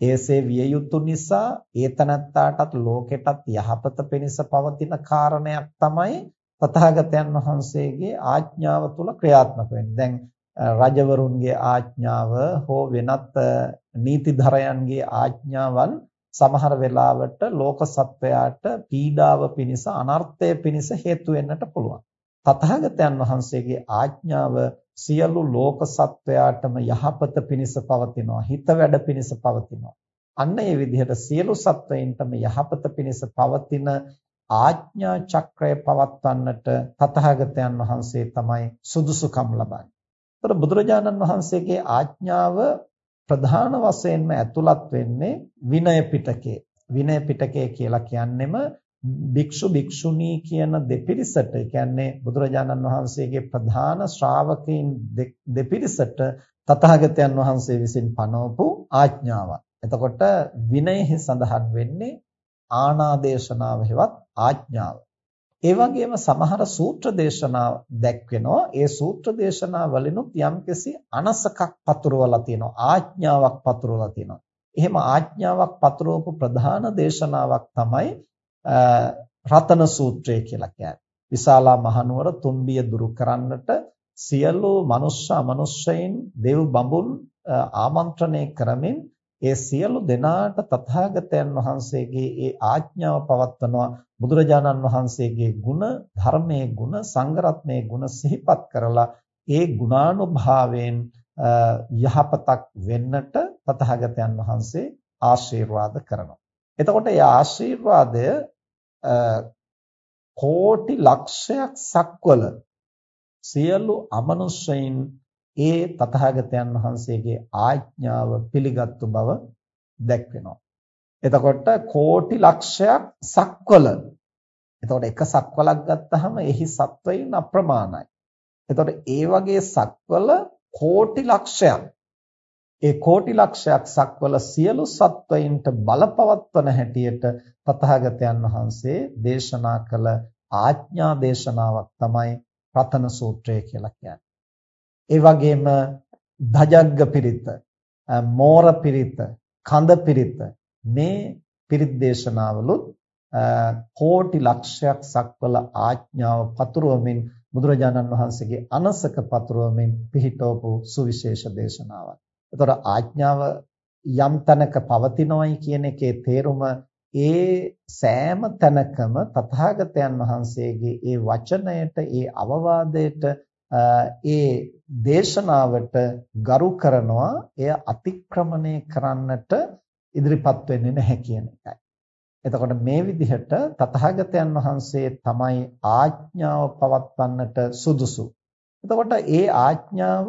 Speaker 1: ඒසේ විය යුතු නිසා ඒතනත්තාටත් ලෝකෙටත් යහපත පිණිස පවතින කාරණයක් තමයි තථාගතයන් වහන්සේගේ ආඥාව තුල ක්‍රියාත්මක වෙන්නේ. දැන් රජවරුන්ගේ ආඥාව හෝ වෙනත් නීතිධරයන්ගේ ආඥාවන් සමහර වෙලාවට ලෝක සත්වයාට පීඩාව පිණිස අනර්ථය පිණිස හේතු වෙන්නට පුළුවන්. තථාගතයන් වහන්සේගේ ආඥාව සියලු ලෝක සත්වයාටම යහපත පිණිස පවතිනවා හිත වැඩ පිණිස පවතිනවා අන්න ඒ විදිහට සියලු සත්වයින්ටම යහපත පිණිස පවතින ආඥා චක්‍රය පවත්වන්නට තථාගතයන් වහන්සේ තමයි සුදුසුකම් ලබන්නේ. ඒතර බුදුරජාණන් වහන්සේගේ ආඥාව ප්‍රධාන වශයෙන්ම ඇතුළත් වෙන්නේ විනය පිටකේ. විනය පිටකය කියලා කියන්නෙම භික්ෂු භික්ෂුණී කියන දෙපිරිසට කියන්නේ බුදුරජාණන් වහන්සේගේ ප්‍රධාන ශ්‍රාවකයන් දෙපිරිසට තථාගතයන් වහන්සේ විසින් පනවපු ආඥාවක්. එතකොට විනයෙහි සඳහන් වෙන්නේ ආනාදේශනාව හෙවත් ආඥාව. ඒ වගේම සමහර සූත්‍ර දේශනා දැක්වෙනවා. ඒ සූත්‍ර දේශනා වලිනුත් යම්කිසි අනසකක් පතුරවලා තියෙනවා. ආඥාවක් පතුරවලා තියෙනවා. එහෙම ආඥාවක් පතුරවපු ප්‍රධාන දේශනාවක් තමයි රතන සූත්‍රය කියලා කියන්නේ. විශාලා මහනුවර තුන්බිය දුරු කරන්නට සියලු මනුෂ්‍ය අමනුෂ්‍යයින් දෙව් බඹුන් ආමන්ත්‍රණය කරමින් ඒ සියලු දෙනාට තථාගතයන් වහන්සේගේ ඒ ආඥාව පවත්වනවා බුදුරජාණන් වහන්සේගේ ගුණ ධර්මයේ ගුණ සංගරත්නයේ ගුණ සිහිපත් කරලා ඒ ගුණානුභාවයෙන් යහපතක් වෙන්නට තථාගතයන් වහන්සේ ආශිර්වාද කරනවා. එතකොට ඒ ආශිර්වාදය කෝටි ලක්ෂයක් සක්වල සියලු අමනුෂ්‍යයින් ඒ තථාගතයන් වහන්සේගේ ආඥාව පිළිගත්තු බව දැක්වෙනවා. එතකොට කෝටි ලක්ෂයක් සක්වල. එතකොට එක සක්වලක් ගත්තහම එහි සත්වයින් අප්‍රමාණයි. එතකොට ඒ වගේ සක්වල කෝටි ලක්ෂයක් ඒ කෝටි ලක්ෂයක් සක්වල සියලු සත්වයින්ට බලපවත්වන හැටියට තථාගතයන් වහන්සේ දේශනා කළ ආඥා දේශනාවක් තමයි රතන සූත්‍රය කියලා කියන්නේ. ඒ වගේම ධජග්ග පිරිත, මෝර පිරිත, කඳ පිරිත මේ පිරිත් දේශනාවලුත් කෝටි ලක්ෂයක් සක්වල ආඥාව පතුරවමින් බුදුරජාණන් වහන්සේගේ අනසක පතුරවමින් පිහිටවපු සුවිශේෂ දේශනාවක්. එතකොට ආඥාව යම් තැනක පවතිනොයි කියන එකේ තේරුම ඒ සෑම තැනකම තථාගතයන් වහන්සේගේ ඒ වචනයට ඒ අවවාදයට ඒ දේශනාවට ගරු කරනවා එය අතික්‍රමණය කරන්නට ඉදිරිපත් වෙන්නේ නැහැ කියන එකයි. එතකොට මේ විදිහට තථාගතයන් වහන්සේ තමයි ආඥාව පවත්වන්නට සුදුසු. එතකොට ඒ ආඥාව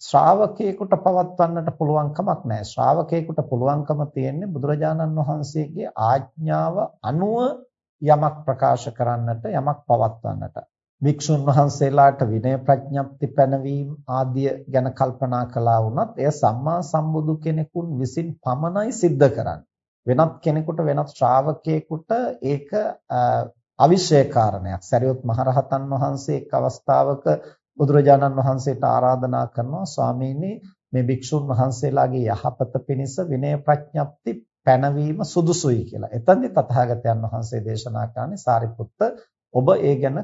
Speaker 1: ශ්‍රාවකයෙකුට පවත්වන්නට පුළුවන් කමක් නැහැ. ශ්‍රාවකයෙකුට පුළුවන්කම තියෙන්නේ බුදුරජාණන් වහන්සේගේ ආඥාව අනුව යමක් ප්‍රකාශ කරන්නට යමක් පවත්වන්නට. වික්ෂුන් වහන්සේලාට විනය ප්‍රඥප්ති පැනවීම ආදිය ගැන කල්පනා කළා වුණත් එය සම්මා සම්බුදු කෙනෙකුන් විසින් පමණයි සිද්ධ කරන්නේ. වෙනත් කෙනෙකුට වෙනත් ශ්‍රාවකයෙකුට ඒක අවිශේෂ කාරණයක්. සරියොත් මහරහතන් වහන්සේ එක් අවස්ථාවක බුදුරජාණන් වහන්සේට ආරාධනා කරනවා ස්වාමීනි මේ භික්ෂුන් වහන්සේලාගේ යහපත පිණිස විනය ප්‍රඥප්ති පැනවීම සුදුසුයි කියලා. එතෙන්දී තථාගතයන් වහන්සේ දේශනා කරන්නේ සාරිපුත්ත ඔබ ඒ ගැන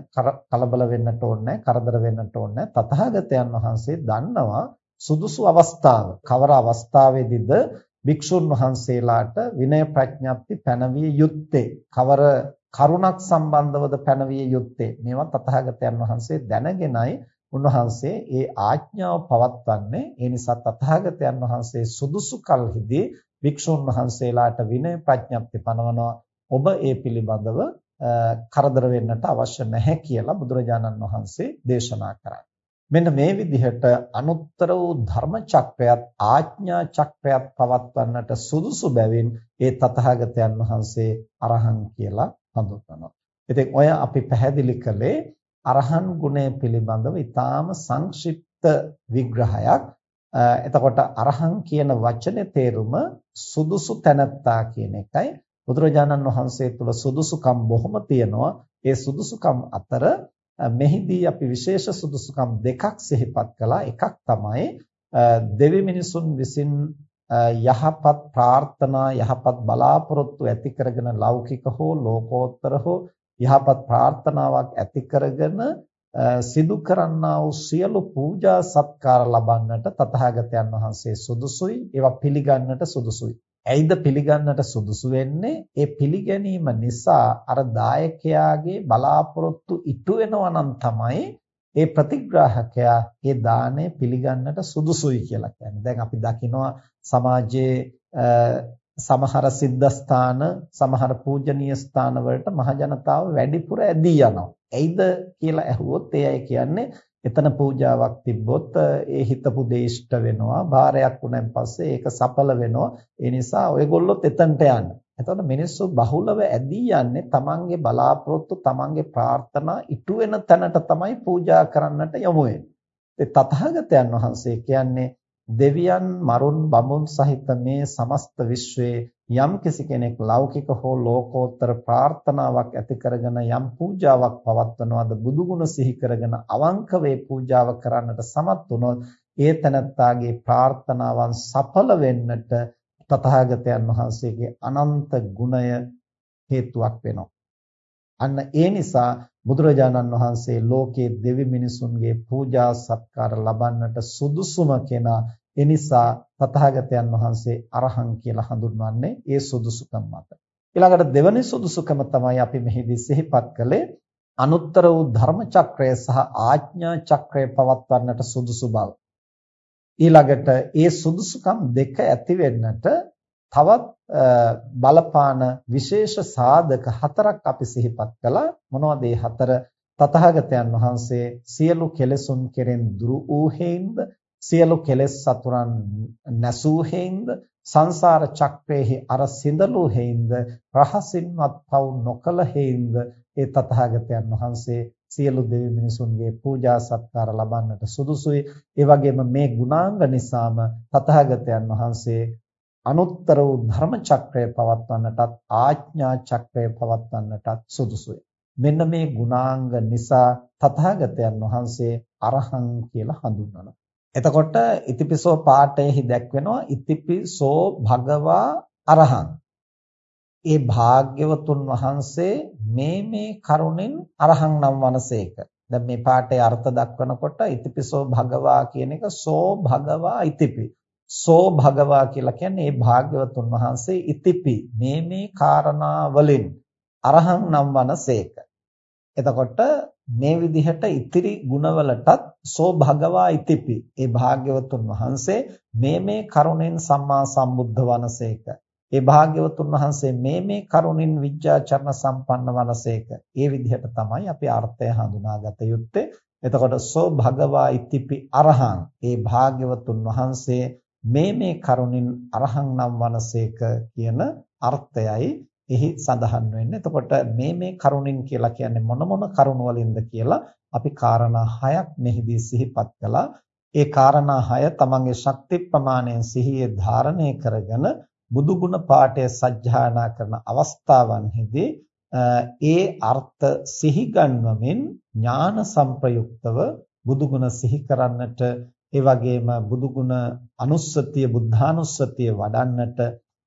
Speaker 1: කලබල වෙන්නට ඕනේ කරදර වෙන්නට ඕනේ. තථාගතයන් වහන්සේ දන්නවා සුදුසු අවස්ථාව. කවර අවස්ථාවේදීද? භික්ෂුන් වහන්සේලාට විනය ප්‍රඥප්ති පැනවිය යුත්තේ. කවර කරුණක් සම්බන්ධවද පැනවිය යුත්තේ? මේවා තථාගතයන් වහන්සේ දැනගෙනයි උන්වහන්සේ ඒ ආඥාව පවත්වන්නේ. ඒ නිසා තථාගතයන් වහන්සේ සුදුසු කල්හිදී වික්ෂුන් වහන්සේලාට විනය ප්‍රඥප්ති පනවනවා. ඔබ ඒ පිළිබඳව කරදර වෙන්නට අවශ්‍ය නැහැ කියලා බුදුරජාණන් වහන්සේ දේශනා කරා. මෙන්න මේ විදිහට අනුත්තර වූ ධර්ම චක්‍රයත් ආඥා චක්‍රයත් පවත්වන්නට සුදුසු බැවින් ඒ තථාගතයන් වහන්සේ අරහං කියලා හඳුන්වනවා. ඉතින් ඔය අපි පැහැදිලි කළේ අරහන් ගුණය පිළිබඳව ඊටාම සංක්ෂිප්ත විග්‍රහයක්. එතකොට අරහන් කියන වචනේ තේරුම සුදුසු තැනැත්තා කියන එකයි බුදුරජාණන් වහන්සේ තුළ සුදුසුකම් බොහොම තියෙනවා. ඒ සුදුසුකම් අතර මෙහිදී අපි විශේෂ සුදුසුකම් දෙකක් සිහිපත් කළා. එකක් තමයි දෙවි මිනිසුන් විසින් යහපත් ප්‍රාර්ථනා යහපත් බලාපොරොත්තු ඇති කරගෙන ලෞකික හෝ ලෝකෝත්තර හෝ යහපත් ප්‍රාර්ථනාවක් ඇති කරගෙන සිදු කරන්නා වූ සියලු පූජා සත්කාර ලබන්නට තථාගතයන් වහන්සේ සුදුසුයි ඒවා පිළිගන්නට සුදුසුයි. ඇයිද පිළිගන්නට සුදුසු වෙන්නේ? ඒ පිළිගැනීම නිසා අර දායකයාගේ බලාපොරොත්තු ඉටු වෙනවා නම් තමයි ඒ ප්‍රතිග්‍රාහකයා ඒ දාණය පිළිගන්නට සුදුසුයි කියලා කියන්නේ. දැන් අපි දකිනවා සමාජයේ සමහර සිද්ධාස්ථාන සමහර පූජනීය ස්ථාන වලට මහ ජනතාව වැඩිපුර ඇදී යනවා. එයිද කියලා ඇහුවොත් ඒ අය කියන්නේ එතන පූජාවක් තිබ්බොත් ඒ හිතපු දේ ඉෂ්ට වෙනවා. බාරයක් වුණාන් පස්සේ ඒක සඵල වෙනවා. ඒ නිසා ඔයගොල්ලොත් එතනට යන්න. එතකොට මිනිස්සු බහුලව ඇදී යන්නේ තමන්ගේ බලාපොරොත්තු තමන්ගේ ප්‍රාර්ථනා ඉටු වෙන තැනට තමයි පූජා කරන්නට යොමු වෙන්නේ. ඒ තථාගතයන් වහන්සේ කියන්නේ දෙවියන් මරුන් බඹුන් සහිත මේ සමස්ත විශ්වයේ යම් කිසි කෙනෙක් ලෞකික හෝ ලෝකෝත්තර ප්‍රාර්ථනාවක් ඇති කරගෙන යම් පූජාවක් පවත්වනවාද බුදුගුණ සිහි කරගෙන අවංක වේ පූජාව කරන්නට සමත් වුණොත් ඒ තනත්තාගේ ප්‍රාර්ථනාවන් සඵල වෙන්නට තථාගතයන් වහන්සේගේ අනන්ත ගුණය හේතුවක් වෙනවා. අන්න ඒ නිසා බුදුරජාණන් වහන්සේ ලෝකයේ දෙවි මිනිසුන්ගේ පූජා සත්කාර ලබන්නට සුදුසුම කෙනා ඒ නිසා තථාගතයන් වහන්සේ අරහං කියලා හඳුන්වන්නේ ඒ සුදුසුකම් මත. ඊළඟට දෙවැනි සුදුසුකම තමයි අපි මෙහිදී සිහිපත් කළේ අනුත්තර වූ ධර්ම චක්‍රය සහ ආඥා චක්‍රය පවත්වන්නට සුදුසු බව. ඊළඟට ඒ සුදුසුකම් දෙක ඇති වෙන්නට තවත් බලපාන විශේෂ සාධක හතරක් අපි සිහිපත් කළා මොනවද ඒ හතර තථාගතයන් වහන්සේ සියලු කෙලෙසුන් කෙරෙන් දුරු වූ හේින්ද සියලු කෙලෙස් සතුරන් නැසූ හේින්ද සංසාර චක්‍රයේ අර සිඳලු හේින්ද රහසින්වත් පව් නොකල හේින්ද ඒ තථාගතයන් වහන්සේ සියලු දෙවි මිනිසුන්ගේ පූජා සත්කාර ලබන්නට සුදුසුයි. ඒ වගේම මේ ගුණාංග නිසාම තථාගතයන් වහන්සේ අනුත්තර වූ ධර්ම චක්‍රය පවත්වන්නටත් ආඥා චක්‍රය පවත්වන්නටත් සුදුසුයි. මෙන්න මේ ගුණාංග නිසා තථාගතයන් වහන්සේ අරහං කියලා හඳුන්වනවා. එතකොට ඉතිපිසෝ පාඨයේහි දැක්වෙනවා ඉතිපිසෝ භගවා අරහං. ඒ භාග්‍යවතුන් වහන්සේ මේ මේ කරුණෙන් අරහං නම් වනසේක. දැන් මේ පාඨයේ අර්ථ දක්වනකොට ඉතිපිසෝ භගවා කියන එක සෝ භගවා ඉතිපි. සෝ භගවා කියලා කියන්නේ මේ භාග්‍යවතුන් වහන්සේ ඉතිපි මේ මේ කාරණා වලින් අරහං නම් වනසේක. එතකොට මේ විදිහට ඉතිරි ගුණවලටත් සෝ භගවා ඉතිපි. ඒ භාග්‍යවතුන් වහන්සේ මේ මේ කරුණෙන් සම්මා සම්බුද්ධ වනසේක. ඒ භාග්‍යවතුන් වහන්සේ මේ මේ කරුණින් විද්‍යාචරණ සම්පන්න වනසේක. ඒ විදිහට තමයි අපි අර්ථය හඳුනාගත යුත්තේ. එතකොට සෝ භගවා ඉතිපි අරහං. ඒ භාග්‍යවතුන් වහන්සේ මේ මේ කරුණින් අරහං නම් වනසේක කියන අර්ථයයි එහි සඳහන් වෙන්නේ. එතකොට මේ මේ කරුණින් කියලා කියන්නේ මොන මොන කරුණ වලින්ද කියලා අපි කාරණා හයක් මෙහිදී සිහිපත් කළා. ඒ කාරණා හය තමන්ගේ ශක්ති ප්‍රමාණයෙන් සිහියේ ධාරණය කරගෙන බුදු ගුණ පාඨය සජ්ජායනා කරන අවස්ථාවන්හිදී ඒ අර්ථ සිහි ගන්වමින් ඥාන සංප්‍රයුක්තව බුදු ගුණ සිහි කරන්නට ඒ වගේම බුදු ගුණ අනුස්සතිය බුද්ධානුස්සතිය වඩන්නට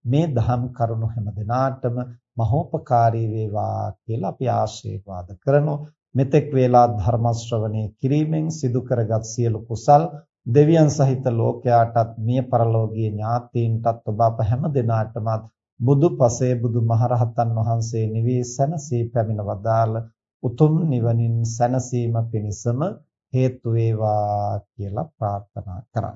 Speaker 1: මේ දහම් කරුණු හැම දිනාටම මහෝපකාරී වේවා කියලා අපි ආශිර්වාද කරනවා. මෙතෙක් වේලා ධර්ම ශ්‍රවණය කිරීමෙන් සිදු කරගත් සියලු කුසල් දෙවියන් සහිත ලෝකයාටත් මිය පරලෝකීය ඥාතීන්ටත් ඔබ අප හැම දිනාටම බුදු පසේ බුදු මහරහතන් වහන්සේ නිවී සැනසී පැමිණ වදාළ උතුම් නිවනින් සැනසීම පිණිසම හේතු වේවා කියලා ප්‍රාර්ථනා කරා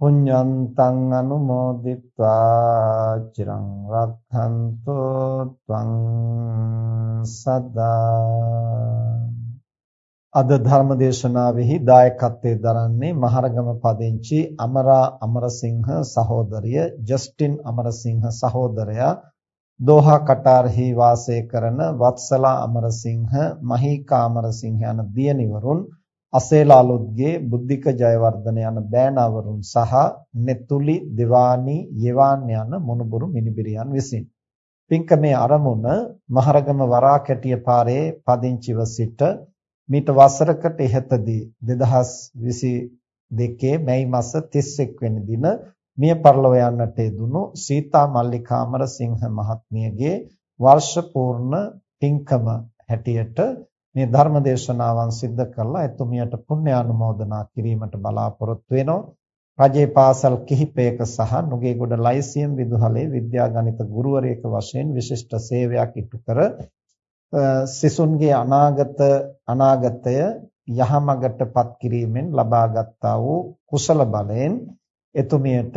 Speaker 1: පුඤ්ඤන්තං අනුමෝදිත්වා චිරං රක්ඛන්තෝ ත්වං සදා අද ධර්ම දේශනාවෙහි දායකත්වයෙන් දරන්නේ මහරගම පදිංචි අමරා අමරසිංහ සහෝදරිය ජස්ටින් අමරසිංහ සහෝදරයා දෝහා කටාරෙහි වාසය කරන වත්සලා අමරසිංහ මහීකා අමරසිංහ යන දියණිවරුන් අසේලාලුත්ගේ බුද්ධික ජයවර්ධන යන බෑනවරුන් සහ නෙතුලි දිවානි යවාන් යන මොනුබුරු මිනිබිරියන් විසින්. පින්කමේ ආරමුණ මහරගම වරාකැටිය පාරේ පදිංචිව සිට මීට වසරකට ඉහතදී 2022 මැයි මාස 31 වෙනි දින මිය පරලොව යන්නට යෙදුණු සීතා මල්ලිකාමර සිංහ මහත්මියගේ වර්ෂ පූර්ණ පින්කම හැටියට මේ ධර්ම දේශනාවන් සිද්ධ කරලා එතුමියට පුණ්‍ය ආනුමෝදනා කිරීමට බලාපොරොත්තු වෙනවා. රජේ පාසල් කිහිපයක සහ නුගේගොඩ ලයිසියම් විදුහලේ විද්‍යාගණිත ගුරුවරයෙක් වශයෙන් විශිෂ්ට සේවයක් ඉටු කර සිසුන්ගේ අනාගත අනාගතය යහමඟටපත් කිරීමෙන් ලබාගත්තා වූ කුසල බලයෙන් එතුමියට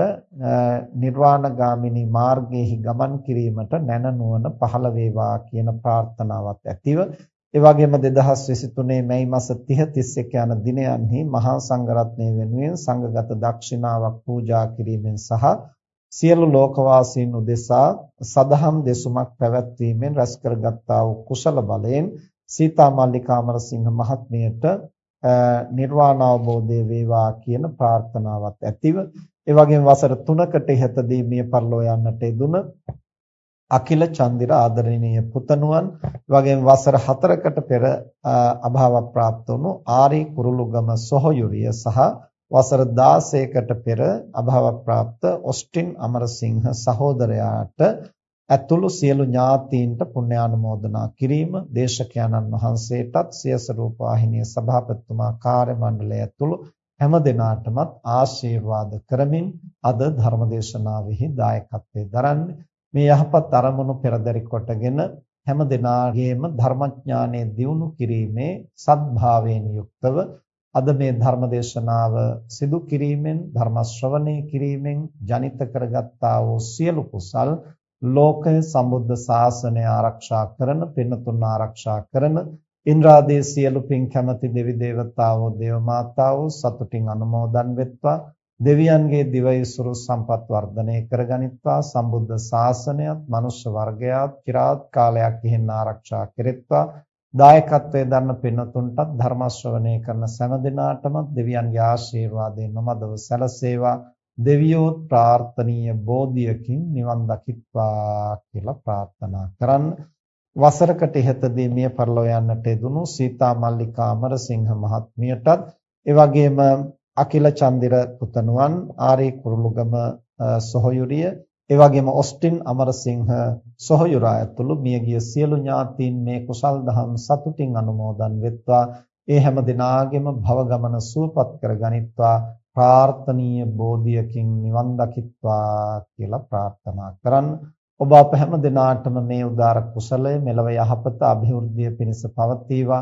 Speaker 1: නිර්වාණගාමිනී මාර්ගයේහි ගමන් කිරීමට නැන නුවණ පහළ වේවා කියන ප්‍රාර්ථනාවත් ඇතිව ඒ වගේම 2023 මැයි මාස 30 31 යන දිනයන්හි මහා සංඝරත්නය වෙනුවෙන් සංඝගත දක්ෂිනාවක් පූජා කිරීමෙන් සහ සියලු ලෝකවාසීන් උදෙසා සදහම් දෙසුමක් පැවැත්වීමෙන් රැස් කරගත්තා වූ කුසල බලයෙන් සීතා මල්ලිකාමර සිංහ මහත්මියට නිර්වාණ අවබෝධය වේවා කියන ප්‍රාර්ථනාවත් ඇතිව ඒ වගේම වසර 3කට ඉහතදී මිය පරලෝ යන්නට යෙදුන අකිල චන්දිර ආදරණීය පුතණුවන් වගේම වසර 4කට පෙර අභාව પ્રાપ્ત වුණු ආරි කුරුළුගම සොහයුරිය සහ වසර 16කට පෙර අභාව પ્રાપ્ત ඔස්ටින් අමරසිංහ සහෝදරයාට ඇතුළු සියලු ඥාතීන්ට පුණ්‍යානුමෝදනා කිරීම දේශකයන්න් වහන්සේටත් සියස රූපවාහිනිය සභාපතිතුමා කාර්ය මණ්ඩලය ඇතුළු හැම දිනාටමත් ආශිර්වාද කරමින් අද ධර්මදේශනාවෙහි දායකත්වයෙන් දරන්නේ මේ යහපත් අරමුණු පෙරදරි කොටගෙන හැම දිනාගේම ධර්මඥානය දියුණු කිරීමේ සත්භාවයෙන් යුක්තව අද මේ ධර්ම දේශනාව සිදු කිරීමෙන් ධර්ම ශ්‍රවණය කිරීමෙන් ජනිත කරගත්තා වූ සියලු කුසල් ලෝකය සම්බුද්ධ ශාසනය ආරක්ෂා කරන පින්නතුන් ආරක්ෂා කරන ඉන්ද්‍රාදී සියලු පින් කැමැති දෙවි දේවතාවෝ දේව මාතාවෝ සතුටින් අනුමෝදන් වෙත්වා. දෙවියන්ගේ දිවයිසුරු සම්පත් වර්ධනය කරගනිත්වා සම්බුද්ධ ශාසනයත් මනුෂ්‍ය වර්ගයාත් চিරාත් කාලයක් ඉහෙන් ආරක්ෂා කෙරෙත්වා. දායකත්වයේ දරන පින්තුන්ටත් ධර්ම ශ්‍රවණය කරන සෑම දිනාටම දෙවියන්ගේ ආශිර්වාදයෙන් නොමදව සැලසේවා. දෙවියෝ ප්‍රාර්ථනීය බෝධියකින් නිවන් දකිත්වා කියලා ප්‍රාර්ථනා කරන්න. වසරකට ඉහතදී මිය පරලෝ යන්නට යෙදුණු සීතා මල්ලිකා අමරසිංහ මහත්මියටත් ඒ වගේම අකිල චන්දිර පුතණුවන් ආරේ කුරුළුගම සොහයුරිය ඒ වගේම ඔස්ටින් අමරසිංහ සොහයුරා ඇතුළු මියගිය සියලු ඥාතීන් මේ කුසල් දහම් සතුටින් අනුමෝදන් වෙත්වා. ඒ හැම දිනාගෙම භව ගමන සුවපත් කර ගනිත්වා. ප්‍රාර්ථනීය බෝධියකින් නිවන් දකිත්වා කියලා ප්‍රාර්ථනා කරන් ඔබ අප හැම දිනාටම මේ උදාර කුසලය මෙලව යහපත અભිවෘද්ධිය පිණිස පවතිවා.